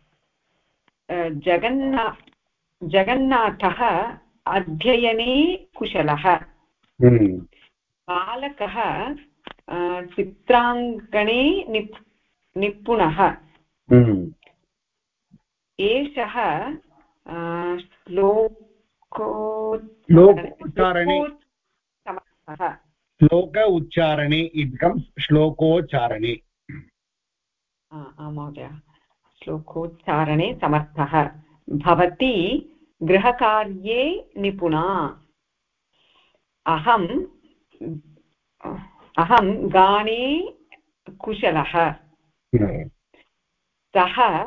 जगन्ना जगन्नाथः अध्ययने कुशलः। हम्म, बालकः चित्राङ्कणे निप् निपुणः। एषः श्लोको श्लोकोच्चारणे समर्थः। श्लोक उच्चारणे बिकम्स् श्लोकोच्चारणे। आं महोदय। श्लोकोच्चारणे समर्थः। भवती गृहकार्ये निपुणा। अहं अहं गाने कुशलः। हम्म, सः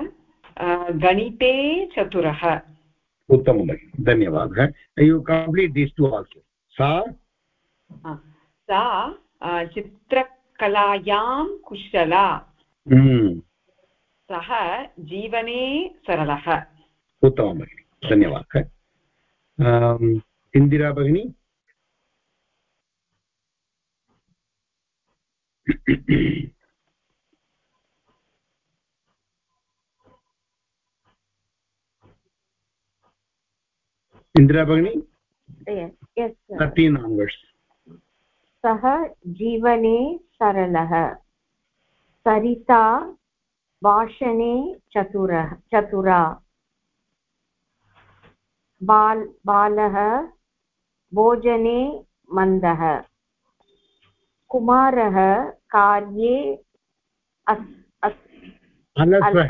गणिते चतुरः। उत्तमं भगिनि धन्यवादः। You complete this to also सा? सा चित्रकलायां कुशला। हम्म, सः जीवने सरलः। उत्तमं भगिनि धन्यवादः इन्दिरा भगिनी? इन्दिरा भगिनी? Yes आन्वर्ड्स् सः जीवने सरलः सरिता भाषणे चतुरः चतुरा। बाल बालः भोजने मन्दः। कुमारः कार्ये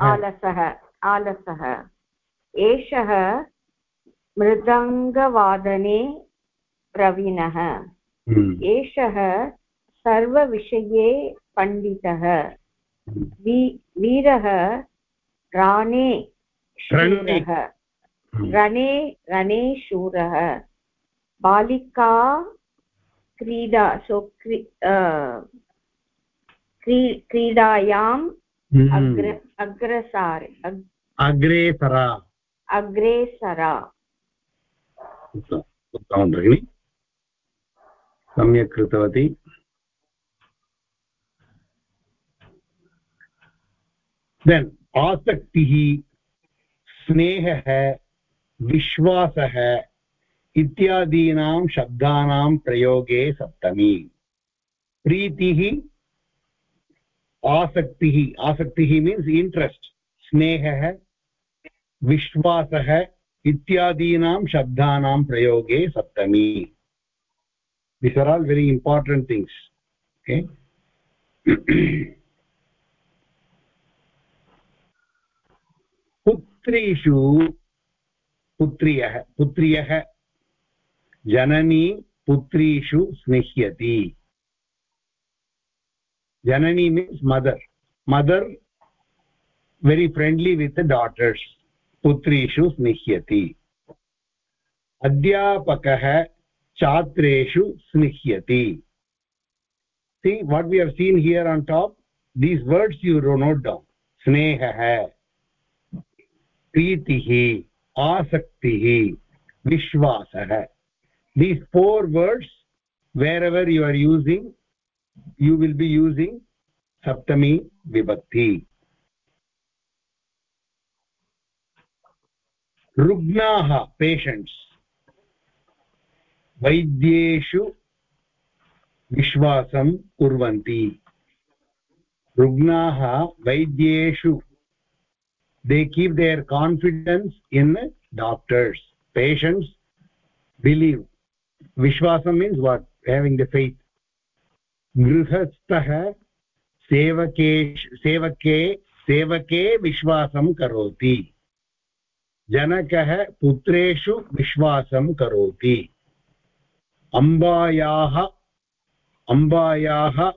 आलसः आलसः। एषः मृदङ्गवादने प्रवीणः। हम्म, एषः सर्वविषये पण्डितः। वीरः राणे शूरः। रणे रणे शूरः। बालिका क्रीडा सो क्री क्रीडायाम् हम्म, अग्र अग्रसारे अग्रेसरा। अग्रेसरा। उत्तमं भगिनि। सम्यक् कृतवती। देन् आसक्तिः, स्नेहः, विश्वासः इत्यादीनां शब्दानां प्रयोगे सप्तमी। प्रीतिः, आसक्तिः आसक्तिः मीन्स् इण्ट्रेस्ट् स्नेहः, विश्वासः इत्यादीनां शब्दानां प्रयोगे सप्तमी. This are all very important things okay पुत्रीषु, पुत्र्यः पुत्र्यः, जननी पुत्रीषु स्निह्यति. जननी means mother mother very friendly with daughters पुत्रीषु स्निह्यति। अध्यापकः छात्रेषु स्निह्यति। See what we are seen here on top these words you wrote note down स्नेहः प्रीतिः आसक्तिः विश्वासः these four words where ever you are using you will be using सप्तमी विभक्ति रुग्णाः patients वैद्येषु विश्वासं कुर्वन्ति। रुग्णाः वैद्येषु they keep their confidence in doctors patients believe विश्वासं means what having the faith गृहस्थः सेवके सेवके सेवके विश्वासं करोति। जनकः पुत्रेषु विश्वासं करोति। अम्बायाः अम्बायाः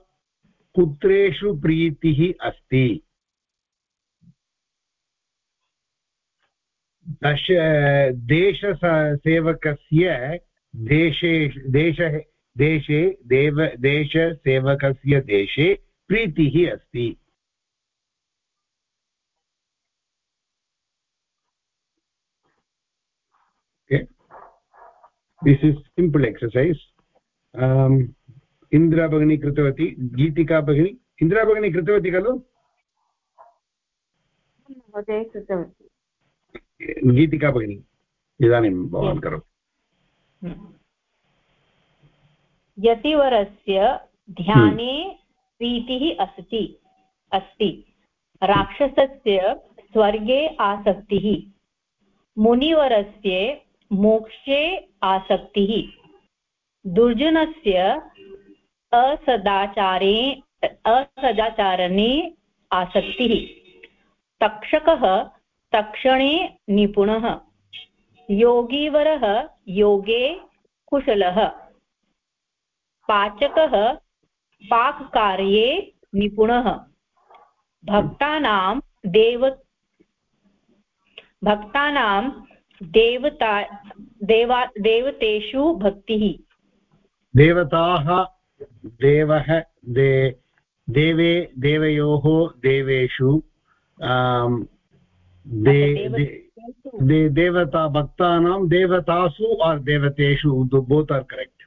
पुत्रेषु प्रीतिः अस्ति। दश, देशसेवकस्य देशे, देश, देशे, देव, देशसेवकस्य देशे प्रीतिः अस्ति। This is simple exercise Indra भगिनी कृतवती गीतिका भगिनी इन्द्रा भगिनी कृतवती खलु गीतिका भगिनी इदानीं भवान् करोतु यतिवरस्य ध्याने प्रीतिः अस्ति अस्ति राक्षसस्य स्वर्गे आसक्तिः मुनिवरस्य मोक्षे आसक्तिः। दुर्जनस्य असदाचारे, असदाचारणे आसक्तिः। तक्षकः तक्षणे निपुणः। योगीवरः योगे कुशलः। पाचकः पाककार्ये निपुणः। भक्तानां देव, भक्तानां देवता देवा देवतेषु भक्तिः। देवताः देवः दे देवे देवयोः देवेषु दे दे देवता भक्तानां देवतासु आर् देवतेषु बोत् आर् करेक्ट्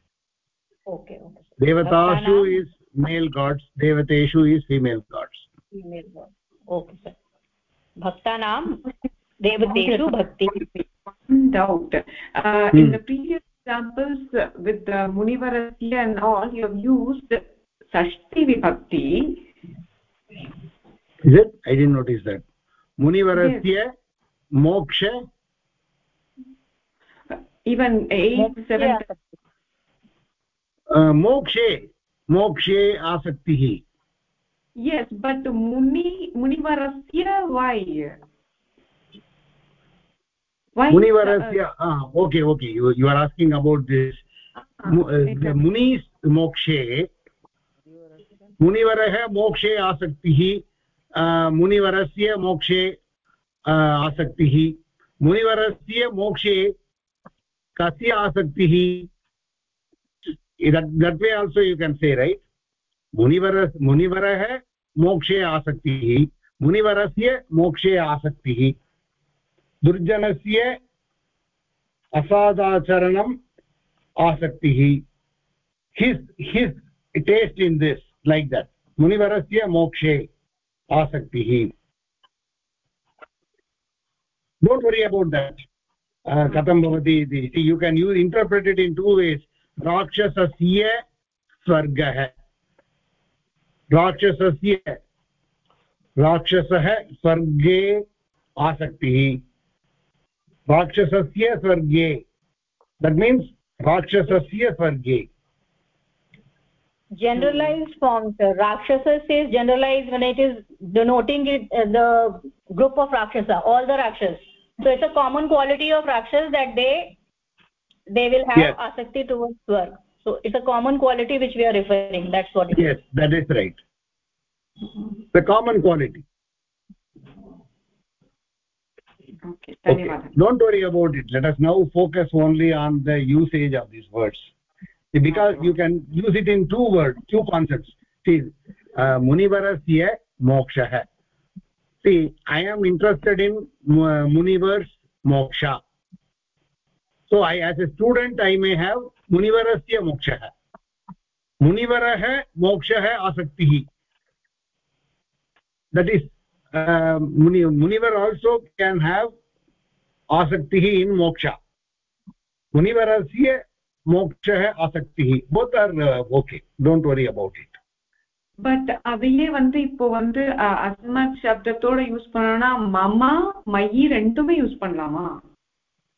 ओके देवतासु is male gods देवतेषु is female gods female gods okay sir भक्तानां देवतेषु भक्तिः। Doubt. Uh, hmm. in the previous examples uh, with the munivarasya and all you have used sashti vibhakti. Is it? I didn't notice that. Munivarasya yes. moksha? Uh, even 8 7 uh, mokshe. Mokshe asaktihi yes but muni munivarasya why मुनिवरस्य okay okay you are asking about this मुनि मोक्षे मुनिवरः मोक्षे आसक्तिः मुनिवरस्य मोक्षे आसक्तिः मुनिवरस्य मोक्षे कस्य आसक्तिः? That way also you can say right मुनिवर मुनिवरः मोक्षे आसक्तिः मुनिवरस्य मोक्षे आसक्तिः। दुर्जनस्य असादाचरणम् आसक्तिः. His his taste in this like that मुनिवरस्य मोक्षे आसक्तिः. डोण्ट् वरि अबौट् दट् कथं भवति इति. You can use interpreted in two ways राक्षसस्य स्वर्गः. राक्षसस्य, राक्षसः स्वर्गे आसक्तिः. rakshasasya swarge that means rakshasasya swarge generalized form sir. Rakshasa says generalized when it is denoting it uh, the group of rakshasa all the rakshas. So it's a common quality of rakshas that they they will have yes. asakti towards work so it's a common quality which we are referring. That's what it yes is. that is right. The common quality. Okay, okay. don't worry about it let us now focus only on the usage of these words because you can use it in two words two concepts see uh, munivarasya mokshah see i am interested in uh, munivar's moksha so i as a student i may have munivarasya mokshah munivarah mokshah asaktih that is uh, muni munivar also can have asaktih in moksha munivarasya mokshah asaktih both are uh, okay don't worry about it but அதையே வந்து இப்போ வந்து Asmat சப்தத்தோட use பண்ணனா மம மையி ரெண்டுமே use பண்ணலாமா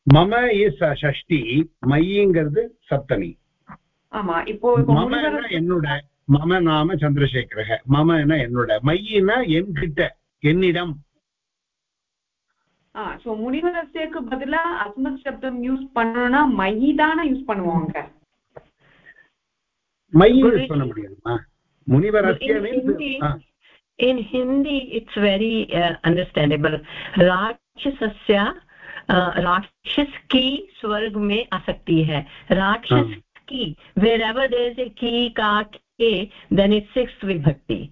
மம is ஷஷ்டி மையிங்கிறது சப்தமி ஆமா இப்போ மம என்னோட மம நாம சந்திரசேகர மம என்னோட மையினா என்கிட்ட किन्निडम् सो मुनिवरस्य बदला अस्मत् शब्दं यूस् पण मैदान यूस् पण in Hindi it's very understandable राक्षसस्य राक्षस की स्वर्ग में आसक्ति है राक्षस की wherever there is a की का के देन इज़ सिक्स विभक्ति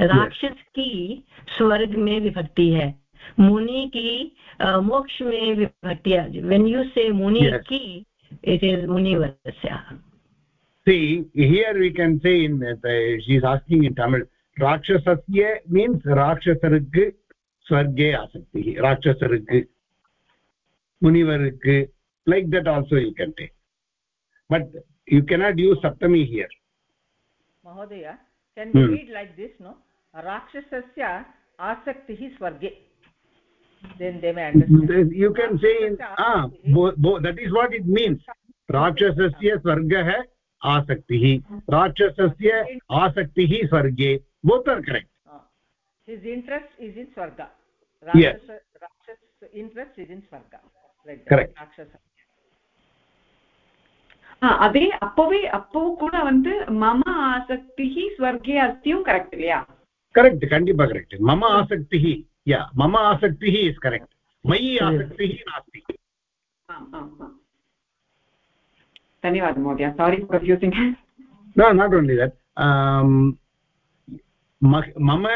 राक्षस की स्वर्ग में विभक्ति है मुनि की uh, मोक्ष में विभक्ति है वेन यू से मुनि की इट इज़ मुनिवर्स्य see here we can say in the, she is asking in tamil rakshasasya means rakshasarukku swarge asakti rakshasarukku munivarukku like that also you can take but you cannot use saptami here महोदय can Hmm. Read like this no राक्षसस्य आसक्तिः स्वर्गे then they may understand you can say in ah bo, bo, that is what it means rakshasasya swargah आसक्तिः राक्षसस्य आसक्तिः स्वर्गे both are correct his interest is in swarga Yes. rakshasa rakshas interest is in swarga like that Correct. rakshasa ஆ, அதே அப்பவே அப்போ கூட வந்து மம ஆசக்தி ஸ்வர்கே அஸ்தியும் கரெக்ட் இல்லையா करेक्ट् कण्डिपा करेक्ट् मम hmm. आसक्तिः या मम आसक्तिः इस् करेक्ट् मयि hmm. आसक्तिः नास्ति. Hmm, धन्यवादः महोदय. सारी um, मम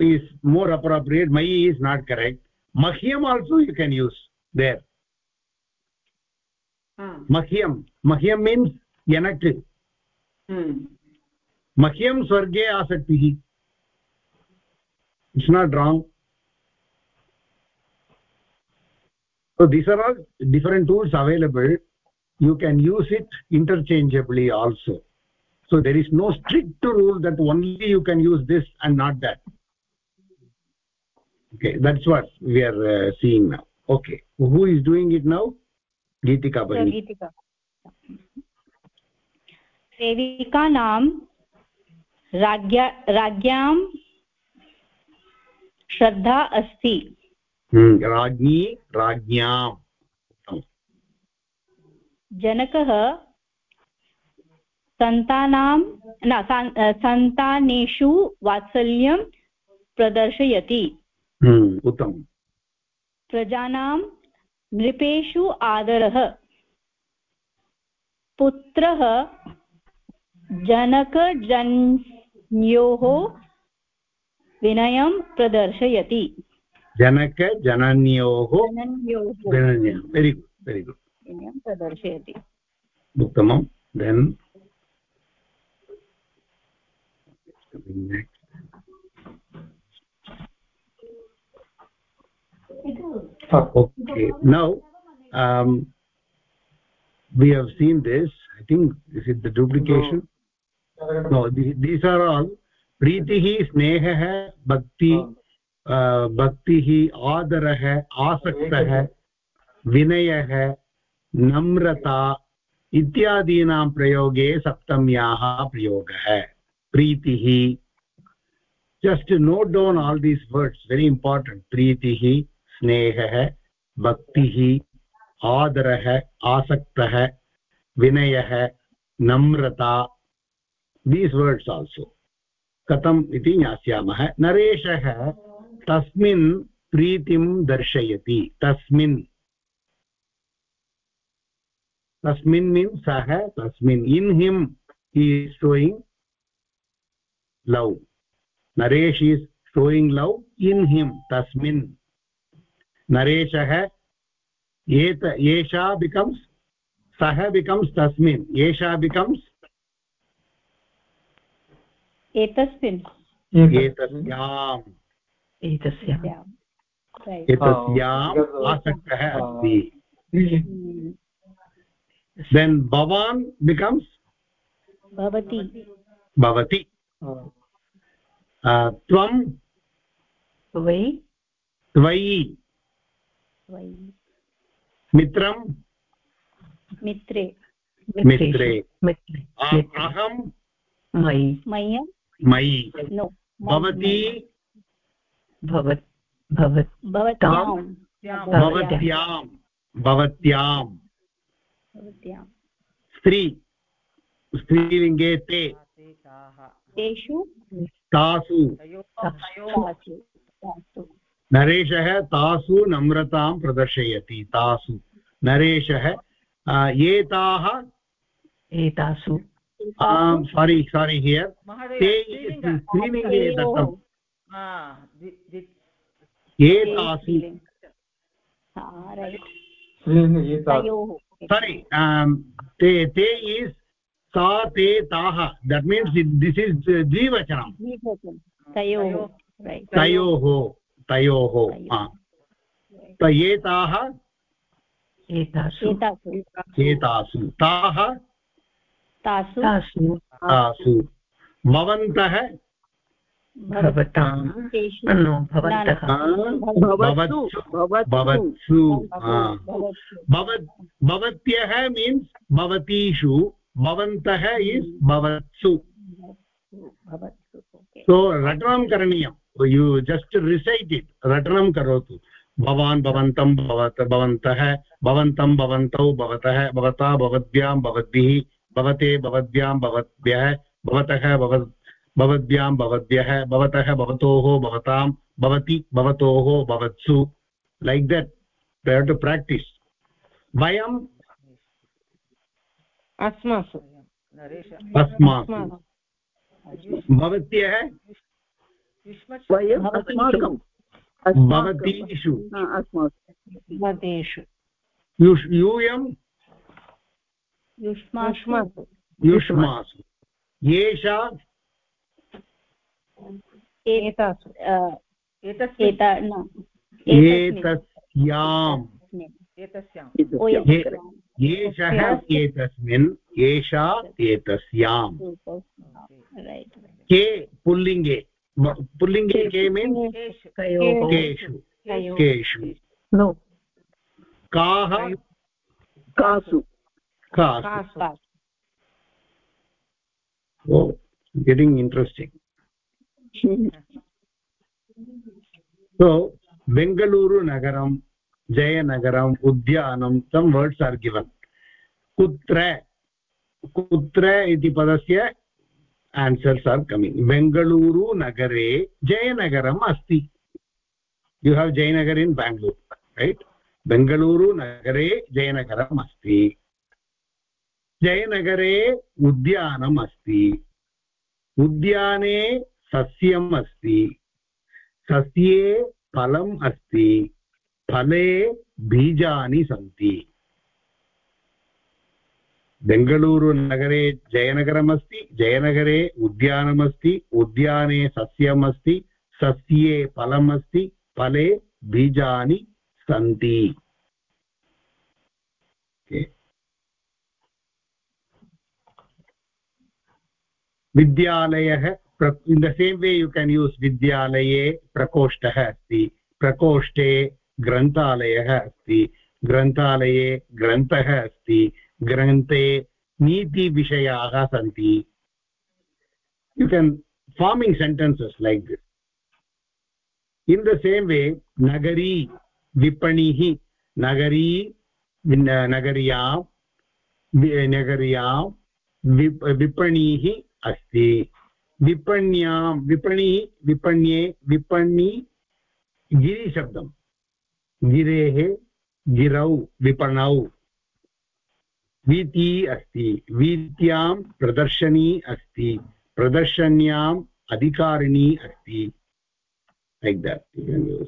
इस् मोर् अप्रोप्रियेट् मयि इस् नाट् करेक्ट् मह्यम् also you can use there मह्यं मह्यं मीन्स् एनक् मह्यं स्वर्गे आसक्तिः. it's not wrong so these are all different tools available you can use it interchangeably also so there is no strict rule that only you can use this and not that okay that's what we are uh, seeing now okay who is doing it now geetika bhagini गीतिका सेविकानां राज्ञा राज्ञां श्रद्धा अस्ति hmm. राज्ञी राज्ञाम् जनकः सन्तानां न सान्- सन्तानेषु वात्सल्यं प्रदर्शयति hmm. उत्तमम् प्रजानां नृपेषु आदरः पुत्रः जनकजन्योः विनयं प्रदर्शयति जनक जनन्योः वेरि गुड् वेरि गुड् विनयं प्रदर्शयति उत्तमं then okay now um, we have seen this i think is it the duplication no the, these are all प्रीतिः स्नेहः भक्ति भक्तिः आदरः आसक्तः विनयः नम्रता इत्यादीनां प्रयोगे सप्तम्याः प्रयोगः। प्रीतिः। Just note down all these words very important. प्रीतिः स्नेहः भक्तिः आदरः आसक्तः विनयः नम्रता these words also. कथम् इति ज्ञास्यामः। नरेशः तस्मिन् प्रीतिं दर्शयति। तस्मिन्। तस्मिन् मीन् सः, तस्मिन्। In him is showing love Naresh is showing love in him तस्मिन्। नरेशः एत एषा बिकम्स् सः बिकम्स् तस्मिन्। एषा बिकम्स् एतस्मिन्। एतस्याम्। एतस्य एतस्याम्। आसक्तः अस्ति। Then bhavan becomes? भवति। bhavati uh, tvam वै त्वयि। mitram मित्रे? मित्रे। मित्रे। अहं? मयि। मह्यं मयि। भवती? भवत् भवत् भवत्यां। भवत्यां। स्त्री। स्त्रीलिङ्गे ते। तेषु। तासु। नरेशः तासु नम्रतां प्रदर्शयति। तासु। नरेशः एताः? एतासु। सारी सारी हियर् ते महोदय स्त्रीलिङ्गे दत्तम् Ah, एतासु स्त्रीलिङ्गे एतासु तयोः सारी ते ते इस् सा ते ताः दट् मीन्स् दिस् इस् द्विवचनं द्विवचनं तयोः रैट् तयोः तयोः हा. त एताः एतासु एतासु एतासु ताः तासु? तासु। तासु। भवन्तः? भवतां नो भवन्तः। भवतु भवतु भवत्सु। हा. भवतु भवत् भवत्यः मीन्स् भवतीषु। भवन्तः इस् भवत्सु। सो रटनं करणीयं यु जस्ट् रिसैट् इट् रटनं करोतु। भवान् भवन्तं भवत भवन्तः भवन्तं भवन्तौ भवतः भवता भवद्भ्यां भवद्भिः। भवते भवद्भ्यां भवद्भ्यः भवतः भवत् भवद्भ्यां भवद्भ्यः भवतः भवतोः भवतां भवति भवतोः भवत्सु like that have to practice वयम् अस्मासु नरेश अस्मासु भवत्यः भवतीषु हा, युष्मासु। युष्मासु। एतासु। एतस्याम्। एतस्यां एषः एतस्मिन् एषा एतस्याम्। के पुल्लिङ्गे? पुल्लिङ्गे के मीन्स्? केषु। केषु। काः? कासु। कासु कासु गेटिङ्ग् इण्ट्रेस्टिङ्ग् so bengaluru जयनगरम् उद्यानं सम् वर्ड्स् आर् गिवन् कुत्र कुत्र इति पदस्य आन्सर्स् आर् कमिङ्ग् बेङ्गलूरुनगरे जयनगरम् अस्ति you have Jayanagar in Bangalore right बेङ्गलूरुनगरे जयनगरम् अस्ति जयनगरे उद्यानम् अस्ति उद्याने सस्यम् अस्ति सस्ये फलम् अस्ति। फले बीजानि सन्ति। बेङ्गलूरुनगरे जयनगरमस्ति, जयनगरे उद्यानमस्ति, उद्याने सस्यमस्ति, सस्ये फलमस्ति, फले बीजानि सन्ति। okay. विद्यालयः in the same way you can use विद्यालये प्रकोष्ठः अस्ति। प्रकोष्ठे ग्रन्थालयः अस्ति। ग्रन्थालये ग्रन्थः अस्ति। ग्रन्थे नीतिविषयाः सन्ति। You can forming sentences like this in the same way नगरी विपणिः, नगरी नगर्यां नगर्यां विपणिः अस्ति। विपण्यां, विपणी, विपण्ये, विपणि गिरिशब्दं गिरेः, गिरौ, विपणौ। वीती अस्ति। वीत्यां प्रदर्शनी अस्ति। प्रदर्शन्याम् अधिकारिणी अस्ति। लैक्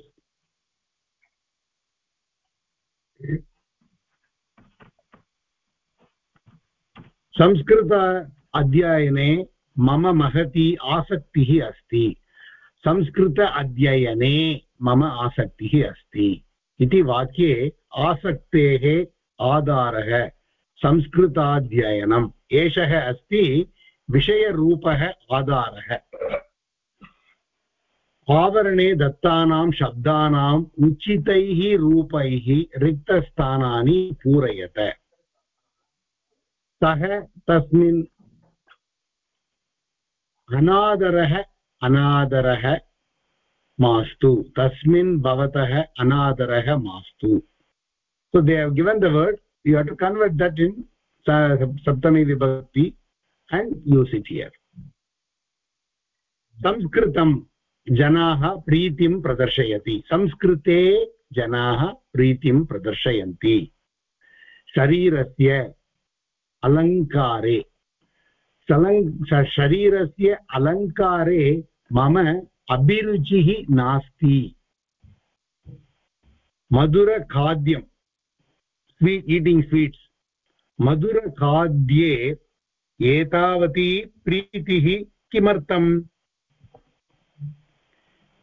संस्कृत अध्ययने मम महती आसक्तिः अस्ति। संस्कृत अध्ययने मम आसक्तिः अस्ति। इति वाक्ये आसक्तेः आधारः। संस्कृताध्ययनम्। एषः अस्ति विषयरूपः आधारः। आवरणे दत्तानां शब्दानाम् उचितैः रूपैः रिक्तस्थानानि पूरयत। सः तस्मिन् अनादरः अनादरः मास्तु। तस्मिन् भवतः अनादरः मास्तु। So they have given the word you have to convert that in सप्तमी विभक्ति अण्ड् यूस् इट् हियर् संस्कृतं जनाः प्रीतिं प्रदर्शयति संस्कृते जनाः प्रीतिं प्रदर्शयन्ति शरीरस्य अलङ्कारे सलङ् शरीरस्य अलङ्कारे मम अभिरुचिः नास्ति। मधुरखाद्यं स्वीट् ईटिङ्ग् स्वीट्स् मधुरखाद्ये एतावती प्रीतिः किमर्थम्?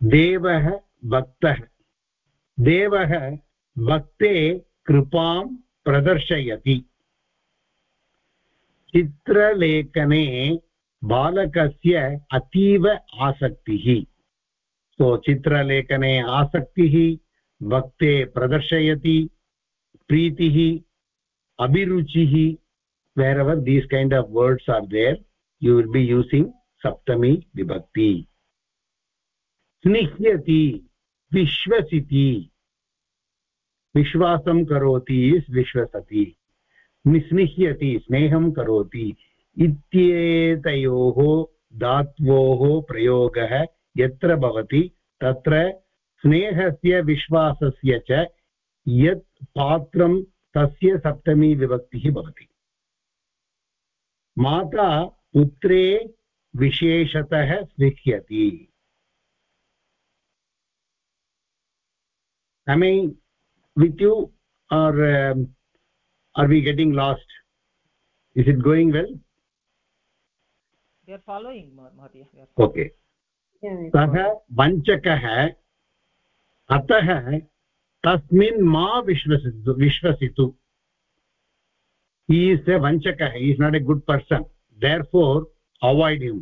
देवः भक्तः। देवः भक्ते कृपां प्रदर्शयति। चित्रलेखने बालकस्य अतीव आसक्तिः। सो चित्रलेखने आसक्तिः भक्ते प्रदर्शयति, प्रीतिः, अभिरुचिः wherever these kind of words are there you will be using सप्तमी विभक्ति स्निह्यति, विश्वसिति, विश्वासं करोति इस् विश्वसति। निस्निह्यति स्नेहं करोति। इत्येतयोः धात्वोः प्रयोगः यत्र भवति तत्र स्नेहस्य विश्वासस्य च यत् पात्रं तस्य सप्तमी विभक्तिः भवति। माता पुत्रे विशेषतः स्निह्यति। I with you or um, are we getting lost is it going well we are following are okay सः वञ्चकः अतः तस्मिन् मा विश्वसितु विश्वसितु he is a vanchaka he is not a good person therefore avoid him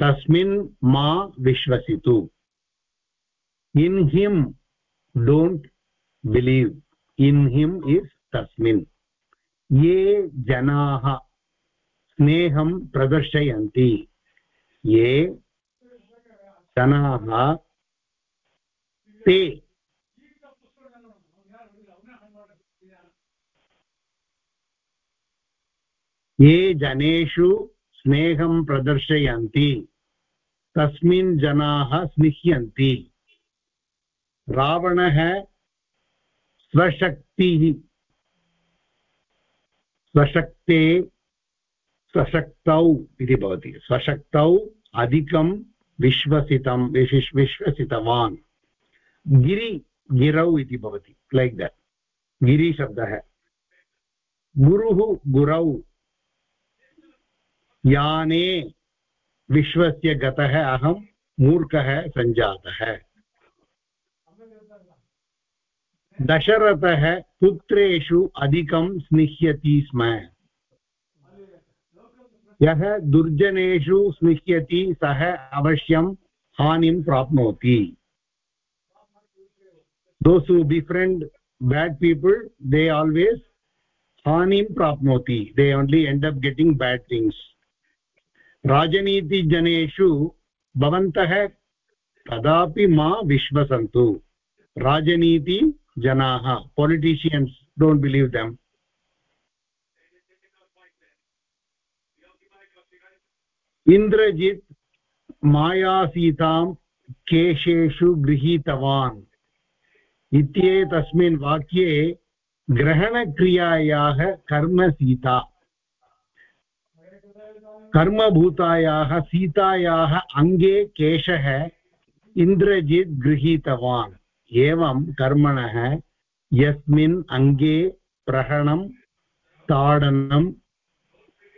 tasmin ma vishwasitu in him don't believe in him is ye janaah स्नेहं प्रदर्शयन्ति। ये जनाः ते ये जनेषु स्नेहं प्रदर्शयन्ति। तस्मिन् जनाः स्निह्यन्ति। रावणः स्वशक्तिः स्वशक्ते स्वशक्तौ इति भवति। स्वशक्तौ अधिकं विश्वसितं विश्वसितवान्। गिरि, गिरौ इति भवति लैक् दट् गिरिशब्दः गुरुः गुरौ। याने विश्वस्य गतः अहं मूर्खः सञ्जातः। दशरथः पुत्रेषु अधिकं स्निह्यति स्म। यः दुर्जनेषु स्निह्यति, सः अवश्यं हानिं प्राप्नोति। Those who befriend bad people they always हानिं प्राप्नोति। They only end up getting bad things राजनीतिजनेषु भवन्तः कदापि मा विश्वसन्तु। राजनीति जनाः, politicians, don't believe them. Indrajit मायासीतां केशेषु गृहीतवान्। इत्येतस्मिन् वाक्ये ग्रहणक्रियायाः कर्म सीता कर्मभूतायाः सीतायाः अङ्गे केशः इन्द्रजित् गृहीतवान्। एवं कर्मणः यस्मिन् अङ्गे प्रहरणं, ताडनं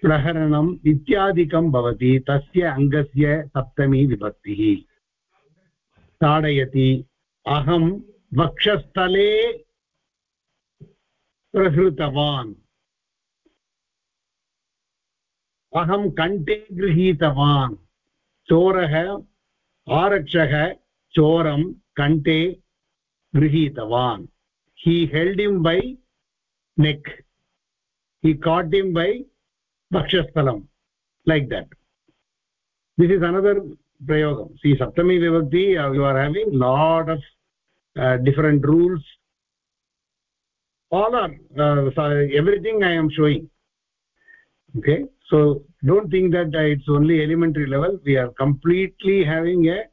प्रहरणम् इत्यादिकं भवति, तस्य अङ्गस्य सप्तमी विभक्तिः। ताडयति। अहं वक्षस्थले प्रहृतवान्। अहं कण्ठे गृहीतवान्। चोरः आरक्षः चोरं कण्ठे grihitavan he held him by neck. He caught him by bakshasthalam like that. This is another prayogam. See saptami vibhakti uh, you are having lot of uh, different rules. All are uh, sorry, everything i am showing. Okay? So don't think that it's only elementary level. We are completely having a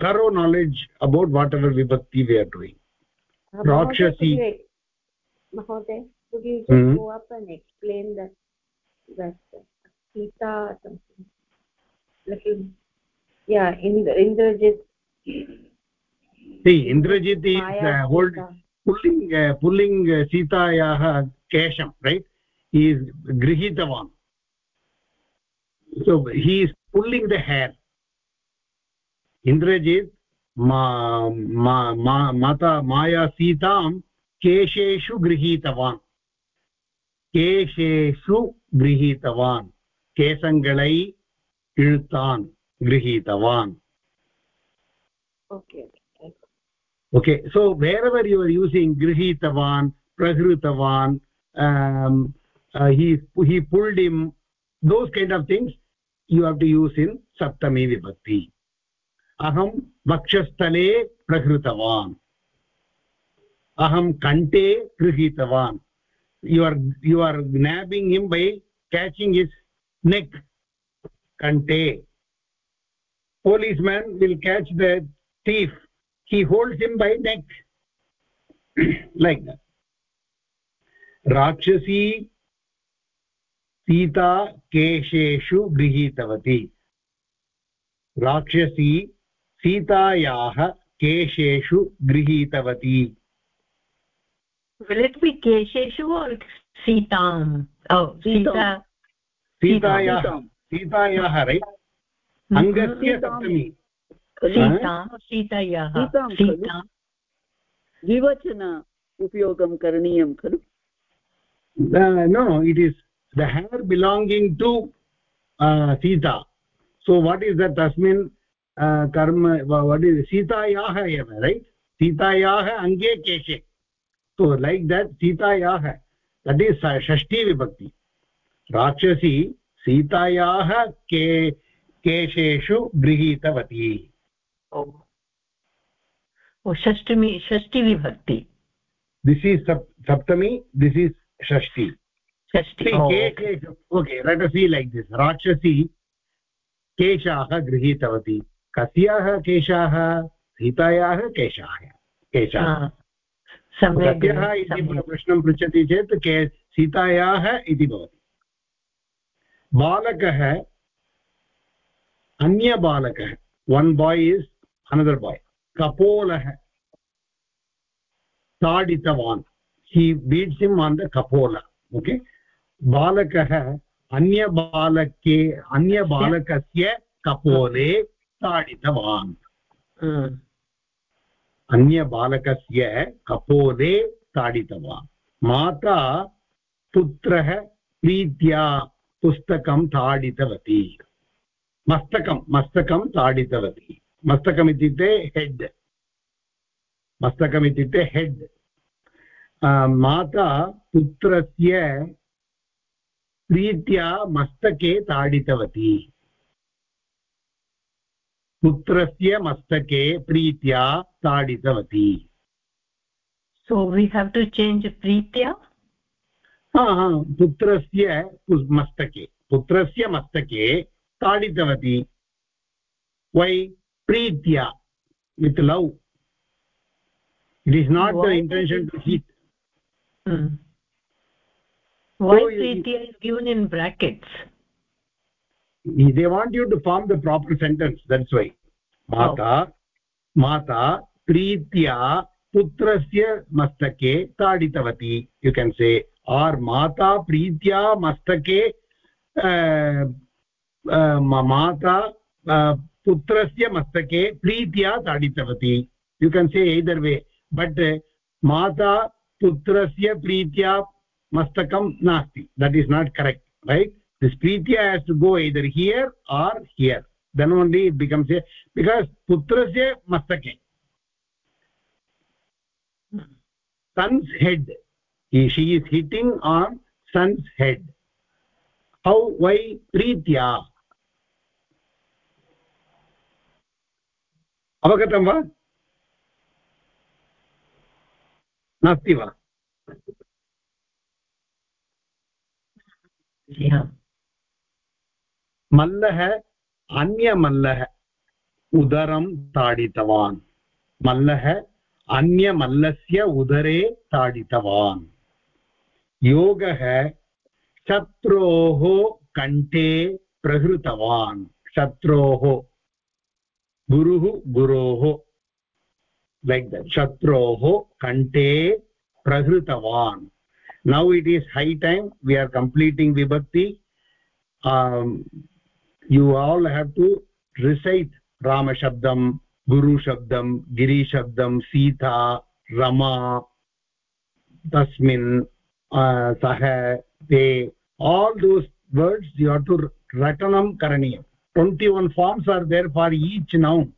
thorough knowledge about whatever vibhakti we are doing rakshasi mahoday could you just Hmm. go up and explain that that sita something little yeah indra indrajit see indrajit is uh, hold pulling uh, pulling uh, sitayah kesham right he is grihitavan so he is pulling the hair Indrajit माता माया सीतां केशेषु गृहीतवान्। केशेषु गृहीतवान्। केसङ्गलै इळुतान् गृहीतवान्। Okay so where ever your using गृहीतवान् प्रहृतवान् he pulled him those kind of things you have to use in सप्तमी विभक्ति अहं वक्षस्थले प्रहृतवान्। अहं कण्ठे गृहीतवान्। You are you are grabbing him by catching is neck कण्ठे। Police men will catch the thief he holds him by neck like राक्षसी सीता केशेषु गृहीतवती। राक्षसी सीतायाः केशेषु गृहीतवती। सीतायाः सीतायाः रै अङ्गस्य विवचन द्विवचन उपयोगं करणीयं खलु? No it is the hair belonging to Sita so what is the karma सीतायाः एव रैट् सीतायाः अङ्गे केशे सो लैक् देट् सीतायाः दट् इस् षष्ठी विभक्ति राक्षसी सीतायाः के केशेषु गृहीतवती षष्टमी षष्ठी विभक्ति दिस् इस् सप्तमी दिस् इस् षष्ठी षष्ठी ओके लैक् दिस् राक्षसी केशाः गृहीतवती कस्याः केशाः सीतायाः केशाः केशाः। कस्याः इति। प्रश्नं पृच्छति चेत् के सीतायाः इति भवति। बालकः अन्यबालकः one boy is another boy कपोलः ताडितवान्। He beats him on the कपोल ओके बालकः अन्यबालके अन्यबालकस्य कपोले ताडितवान् अन्यबालकस्य कपोले ताडितवान्। माता पुत्रः प्रीत्या पुस्तकं ताडितवती। मस्तकं मस्तकं ताडितवती। मस्तकम् इत्युक्ते हेड् मस्तकम् इत्युक्ते हेड् माता पुत्रस्य प्रीत्या मस्तके ताडितवती। पुत्रस्य मस्तके प्रीत्या ताडितवती। So we have to change प्रीत्या हा हा पुत्रस्य मस्तके पुत्रस्य मस्तके ताडितवती। वै प्रीत्या with love. It is not the? Intention to hit why So you- प्रीत्या is given in brackets? They want you to form the proper sentence. That's why. माता माता प्रीत्या पुत्रस्य मस्तके ताडितवती यु केन् से आर् माता प्रीत्या मस्तके अ, अ, म- माता अ, पुत्रस्य मस्तके प्रीत्या ताडितवती you can say either way. But माता पुत्रस्य प्रीत्या मस्तकं नास्ति that is not correct right this pritya has to go either here or here then only it becomes a because putrasya mastake son's head he, she is hitting on son's head how why pritya अवगतं वा नास्ति yeah मल्लः अन्यमल्लः उदरं ताडितवान्। मल्लः अन्यमल्लस्य उदरे ताडितवान्। योगः शत्रोः कण्ठे प्रहृतवान्। शत्रोः गुरुः गुरोः like that शत्रोः कण्ठे प्रहृतवान्। It is high time we are completing vibhakti um, you all have to recite rama shabdam guru shabdam giri shabdam sita rama tasmin uh, sah te. All those words you have to ratanam karaniyam. 21 forms are there for each noun.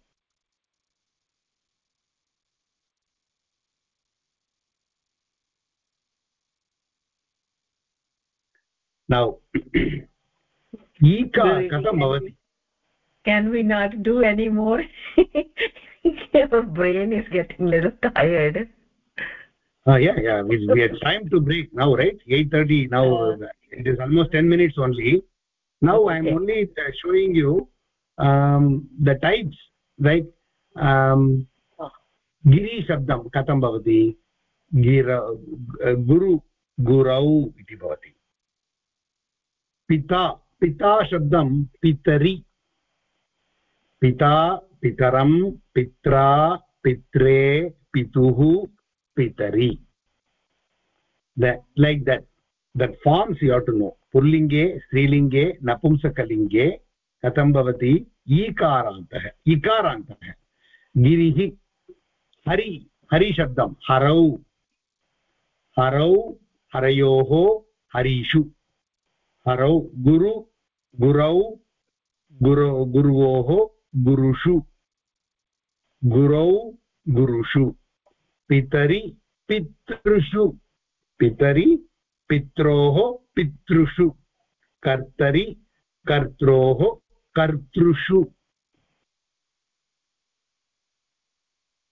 Now <clears throat> ईका कथं भवति can we not do any more your brain is getting little tired uh, yeah yeah we, we have time to break now right 8:30 now uh, it is almost 10 minutes only now okay. i am only uh, showing you um, the types right um, Giri शब्दं कथं भवति गिर गुरु गुरौ इति भवति पिता पिता शब्दं पितरि। पिता, पितरं, पित्रा, पित्रे, पितुः, पितरि। Like that that forms you have to know पुल्लिङ्गे, स्त्रीलिङ्गे, नपुंसकलिङ्गे, कथं भवति? ईकारान्तः। इकारान्तः गिरिः, हरि, हरिशब्दं। हरौ। हरौ, हरयोः, हरीषु। हरौ गुरु, गुरौ, गुरो, गुरुवोः गुरुषु। गुरौ, गुरुषु। पितरि, पितृषु। पितरि, पित्रोः पितृषु। कर्तरि, कर्त्रोः कर्तृषु।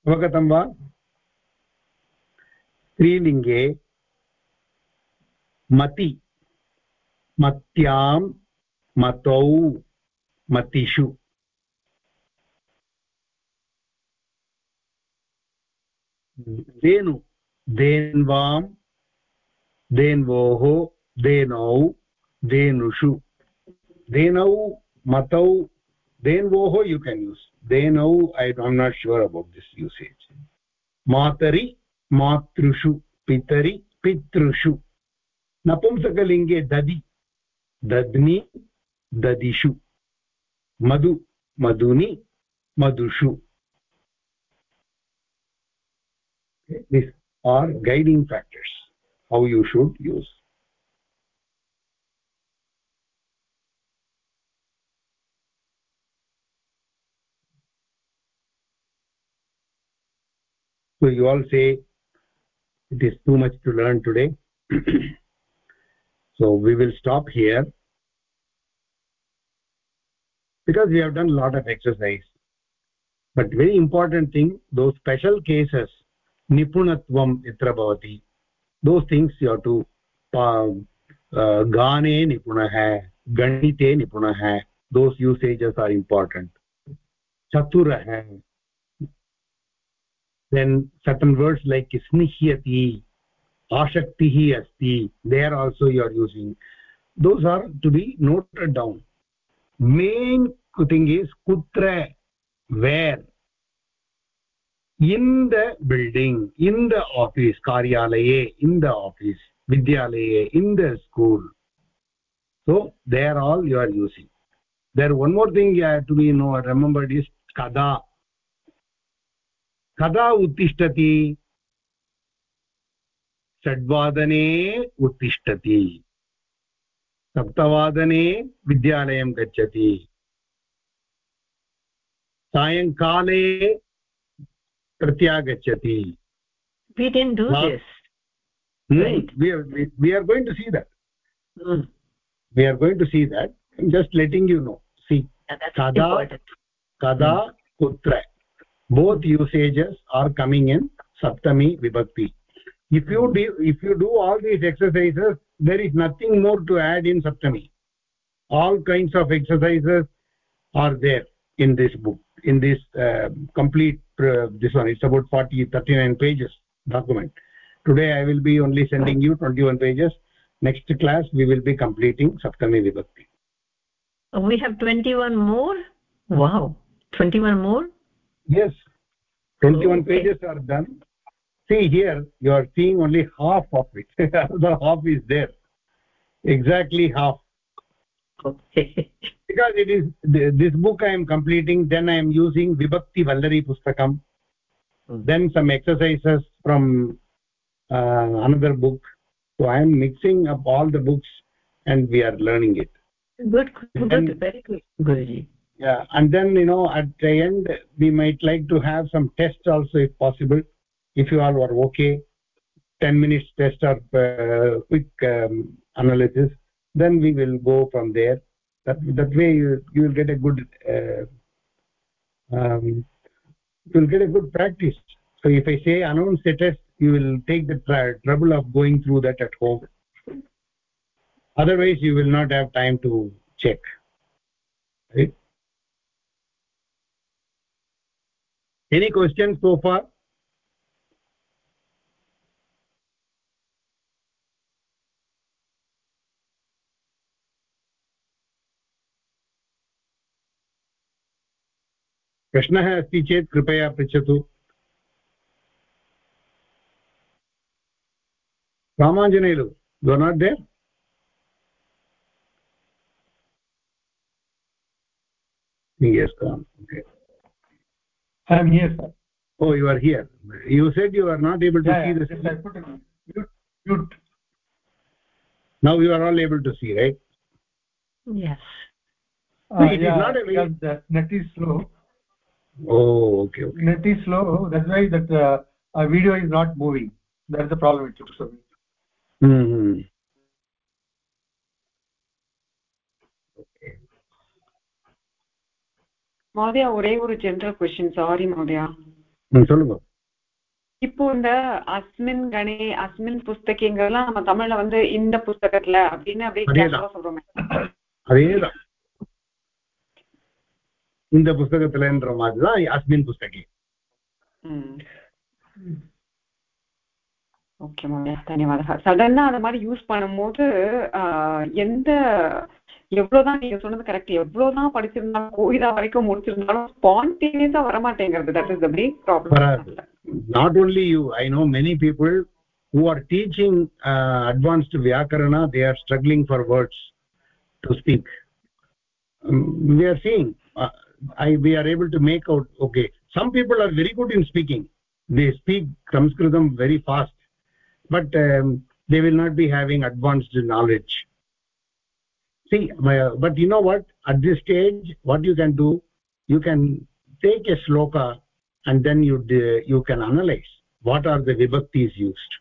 अवगतं वा? स्त्रीलिङ्गे मति। मत्यां मतौ मतिषु। धेनु, धेन्वां, धेन्वोः, धेनौ, धेनुषु। धेनौ, मतौ, धेन्वोः you can use धेनौ I am not sure about this usage मातरि, मातृषु, पितरि, पितृषु। नपुंसकलिङ्गे दधि। दध्नि ददिषु मधु मधुनि मधुषु these are guiding factors how you should use so you all say it is too much to learn today <clears throat> so we will stop here because we have done lot of exercise but very important thing those special cases nipunatvam itra bhavati those things you have to uh, uh, gane nipunah ganite nipunah those usages are important chaturah then certain words like snihyati आसक्तिः अस्ति they are also you are using those are to be noted down main thing is कुत्र where in the building in the office कार्यालये in the office विद्यालये in the school so they are all you are using there one more thing you have to be no remembered is कदा कदा उत्तिष्ठति षड्वादने उत्तिष्ठति। सप्तवादने विद्यालयं गच्छति। सायङ्काले प्रत्यागच्छति। See that we are going see that just letting you know see कदा कदा कुत्र both usages are coming in सप्तमी विभक्ति if you do if you do all these exercises there is nothing more to add in saptami. All kinds of exercises are there in this book in this uh, complete uh, this one. It's about 40 39 pages document. Today i will be only sending you 21 pages. Next class we will be completing saptami vibhakti. We have 21 more? Wow. 21 more? Yes. 21 Okay. pages are done see here you are seeing only half of it. <laughs> The half is there. Exactly half. Okay. <laughs> Because it is this book i am completing then i am using vibhakti vallari pustakam then some exercises from uh, another book. So i am mixing up all the books and we are learning it. Good good And- very good guruji. Yeah and then you know at the end we might like to have some tests also if possible if you all are okay 10 minutes test or uh, quick um, analysis then we will go from there. That that way you, you will get a good uh, um, you will get a good practice. So if i say announce a test you will take the trouble of going through that at home. Otherwise you will not have time to check right? Any questions so far प्रश्नः अस्ति चेत् कृपया पृच्छतु Ramanjaneyulu you are not there yes come okay i am here sir oh you are here you said you are not able to yeah, see yeah. the Just I put it mute mute now you are all able to see right yes No, it is yeah, not a very- because the net is slow oh okay okay. Net is slow. That's why that uh, uh, video is not moving. That's the problem it took so. Hmm மோதியா ஒரே ஒரு general question sorry மோதியா சொல்லுங்க. இப்போ இந்த அஸ்மின் கணே அஸ்மின் புஸ்தகிங்கிறதெல்லாம் நம்ம தமிழ்ல வந்து இந்த புஸ்தகத்துல அப்படின்னு அப்படியே சொல்றோமே. அதேதான். இந்த புஸ்தகத்துலன்ற மாதிரிதான் அஸ்மின் புஸ்தகி. ஓகே மோதியா தன்யவாதம். சடனா அந்த மாதிரி யூஸ் பண்ணும்போது எந்த எவ்வளவுதான் நீங்க சொன்னது கரெக்ட் எவ்வளவுதான் படிச்சிருந்தாலும் கோயிலா வரைக்கும் முடிச்சிருந்தாலும் ஸ்பான்டேனியஸா வரமாட்டேங்கிறது. That is the big problem not only you i know many people who are teaching uh, advanced vyakarana they are struggling for words to speak. Um, we are seeing uh, i we are able to make out okay some people are very good in speaking. They speak sanskritam very fast but um, they will not be having advanced knowledge. See my- but you know what? At this stage what you can do you can take a sloka and then you d- you can analyze what are the vibhaktis used.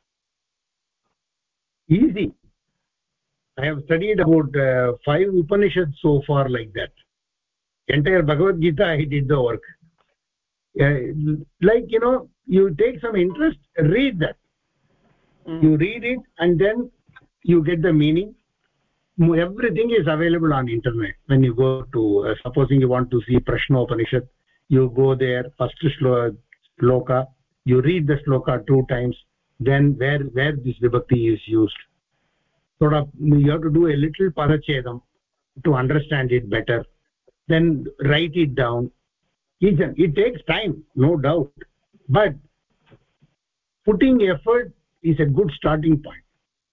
Easy. I have studied about uh, five upanishads so far like that entire bhagavad gita he did the work. Uh, like you know you take some interest read that. You read it and then you get the meaning. Everything is available on internet. When you go to uh, supposing you want to see prashna upanishad you go there first shloka you read the shloka two times then where where this vibhakti is used. Sort of you have to do a little parachedam to understand it better then write it down. It, it takes time no doubt. But putting effort is a good starting point.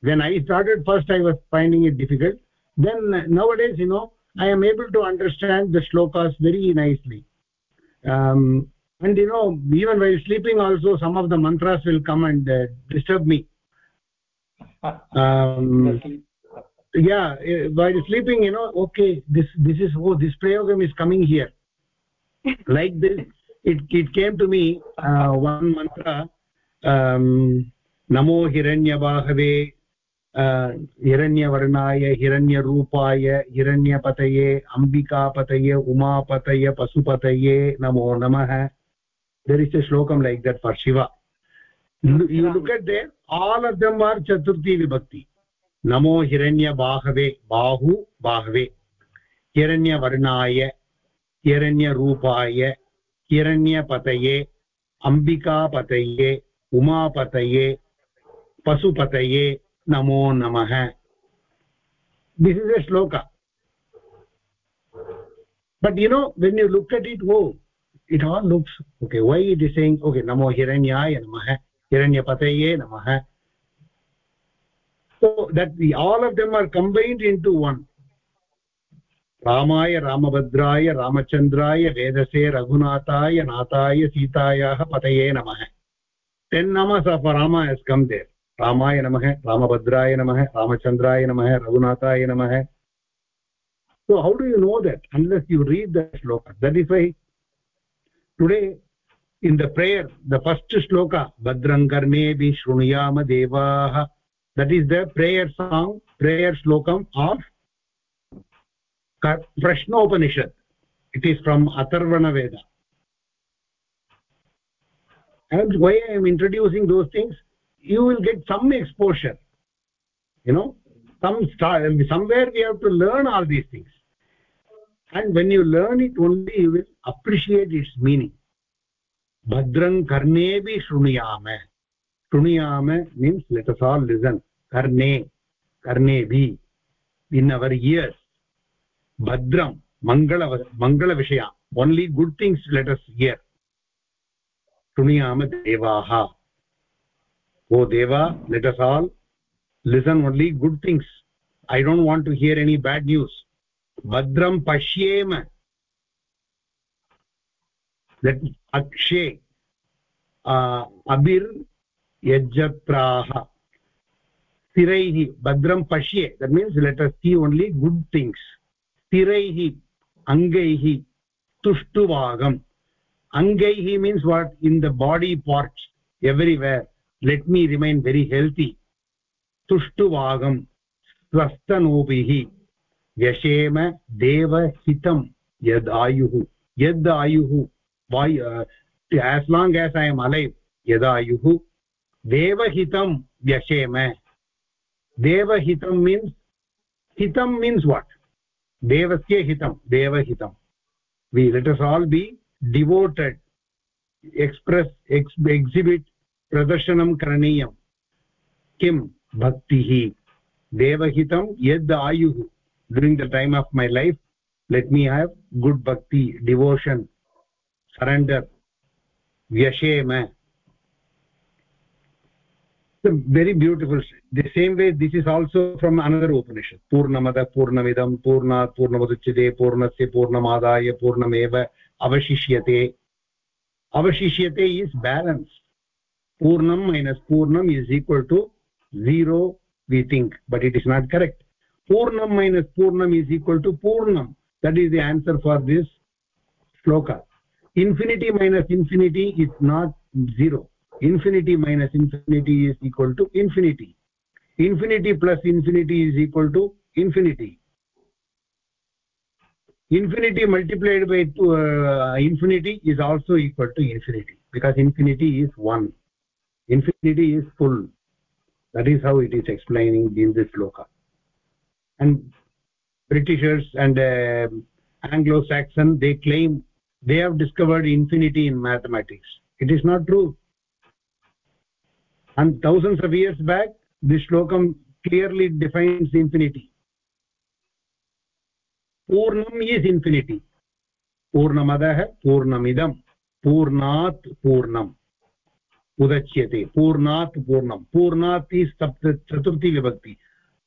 When i started first i was finding it difficult. Then nowadays you know i am able to understand the shlokas very nicely. Um, and you know even while sleeping also some of the mantras will come and uh, disturb me. <laughs> Um, yeah uh, while sleeping you know okay this this is oh this prayogam is coming here like this it it came to me uh, one mantra um, namo hiranyabahave uh, हिरण्यवर्णाय हिरण्यरूपाय हिरण्यपतये अम्बिकापतये उमापतये पशुपतये नमो नमः there is a slokam like that for shiva you look at there all of them are chaturthi vibhakti नमो हिरण्यबाहवे, बाहु, बाहवे। हिरण्यवर्णाय, हिरण्यरूपाय, हिरण्यपतये, अम्बिकापतये, उमापतये, पशुपतये नमो नमः। This is a shloka but you know when you look at it वो it all looks okay why it is sang okay नमो हिरण्याय नमः हिरण्यपतये नमः that the all of them are combined into one रामाय रामभद्राय रामचन्द्राय वेदसे रघुनाथाय नाथाय सीतायाः पतये नमः ten namas of rama has come there ramaya namah ramabhadraya namah ramachandraya namah raghunataya namah so how do you know that unless you read the shloka that is why today in the prayer the first shloka badram karnebi shrunuyama devah that is the prayer song prayer slokam of prashnopanishad it is from atharvana veda. And why i am introducing those things you will get some exposure. You know some start, somewhere we have to learn all these things. And when you learn it only you will appreciate its meaning. Bhadram karnebi shrunuyama शृणुयाम means let's all listen कर्णे कर्णे be in our ears भद्रं मङ्गल मङ्गलविषया only good things let's hear शृणुयाम देवाः ओ देवा let's all listen only good things I don't want to hear any bad news भद्रं पश्येम अक्षे अभिर् stiraihi bhadram pashye that means let us see only good things stiraihi angaihi tushtuvagam angaihi means what in the body parts everywhere let me remain very healthy tushtuvagam swastanobihi व्यशेम देवहितं यद् आयुः यद् आयुः uh, as long as i am alive yadayuh devahitam vyashema devahitam means hitam means what devasya hitam devahitam we let us all be devoted express ex exhibit प्रदर्शनं करणीयं किं भक्तिः देवहितं यद् आयुः during the time of my life let me have good bhakti devotion surrender vyashema a very beautiful the same way this is also from another upanishad. Purnamada purnamidam purnat purnamudachyate purnasya purnamadaya purnameva avashishyate. Avashishyate is balance purnam minus purnam is equal to zero we think but it is not correct. Purnam minus purnam is equal to purnam. That is the answer for this shloka. Infinity minus infinity is not zero infinity minus infinity is equal to infinity. Infinity plus infinity is equal to infinity. Infinity multiplied by uh, infinity is also equal to infinity because infinity is one. Infinity is full. That is how it is explaining in this shloka and britishers and uh, anglo saxon they claim they have discovered infinity in mathematics. It is not true and thousands of years back, this shlokam clearly defines infinity. पूर्णम् is infinity. पूर्णमदः पूर्णमिदं पूर्णात् पूर्णम् उदच्यते पूर्णात् पूर्णं पूर्णात् is सप्त चतुर्थी विभक्ति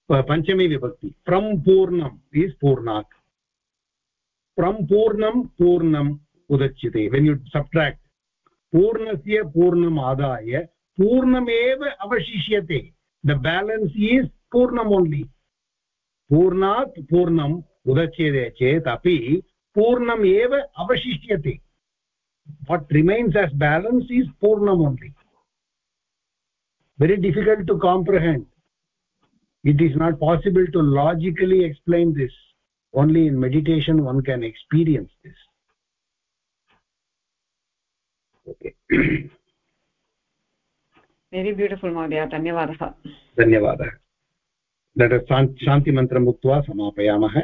पञ्चमी विभक्ति फ्रम् पूर्णम् इस् पूर्णात् फ्रम् पूर्णं पूर्णम् उदच्यते वेन् यु सब्ट्राक्ट् पूर्णस्य पूर्णम् आदाय पूर्णमेव अवशिष्यते। द बेलेन्स् ईस् पूर्णम् ओन्लि पूर्णात् पूर्णम् उदच्यते चेत् अपि पूर्णम् एव अवशिष्यते। What remains as balance is पूर्णम् only very difficult to comprehend it is not possible to logically explain this only in meditation one can experience this very beautiful महोदय धन्यवादः। धन्यवादः। शान्तिमन्त्रम् उक्त्वा समापयामः।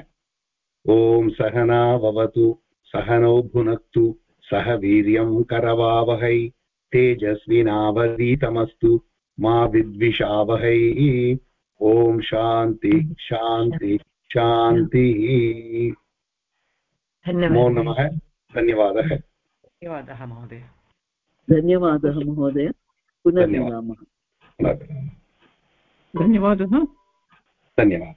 ॐ सहना भवतु सह नो भुनक्तु सह वीर्यं करवावहै तेजस्विनावधीतमस्तु मा विद्विषावहै। ॐ शान्ति शान्ति शान्तिः। नमो नमः। धन्यवादः। धन्यवादः महोदय। धन्यवादः महोदय। पुनर्मिलामः धन्यवादः। धन्यवादः।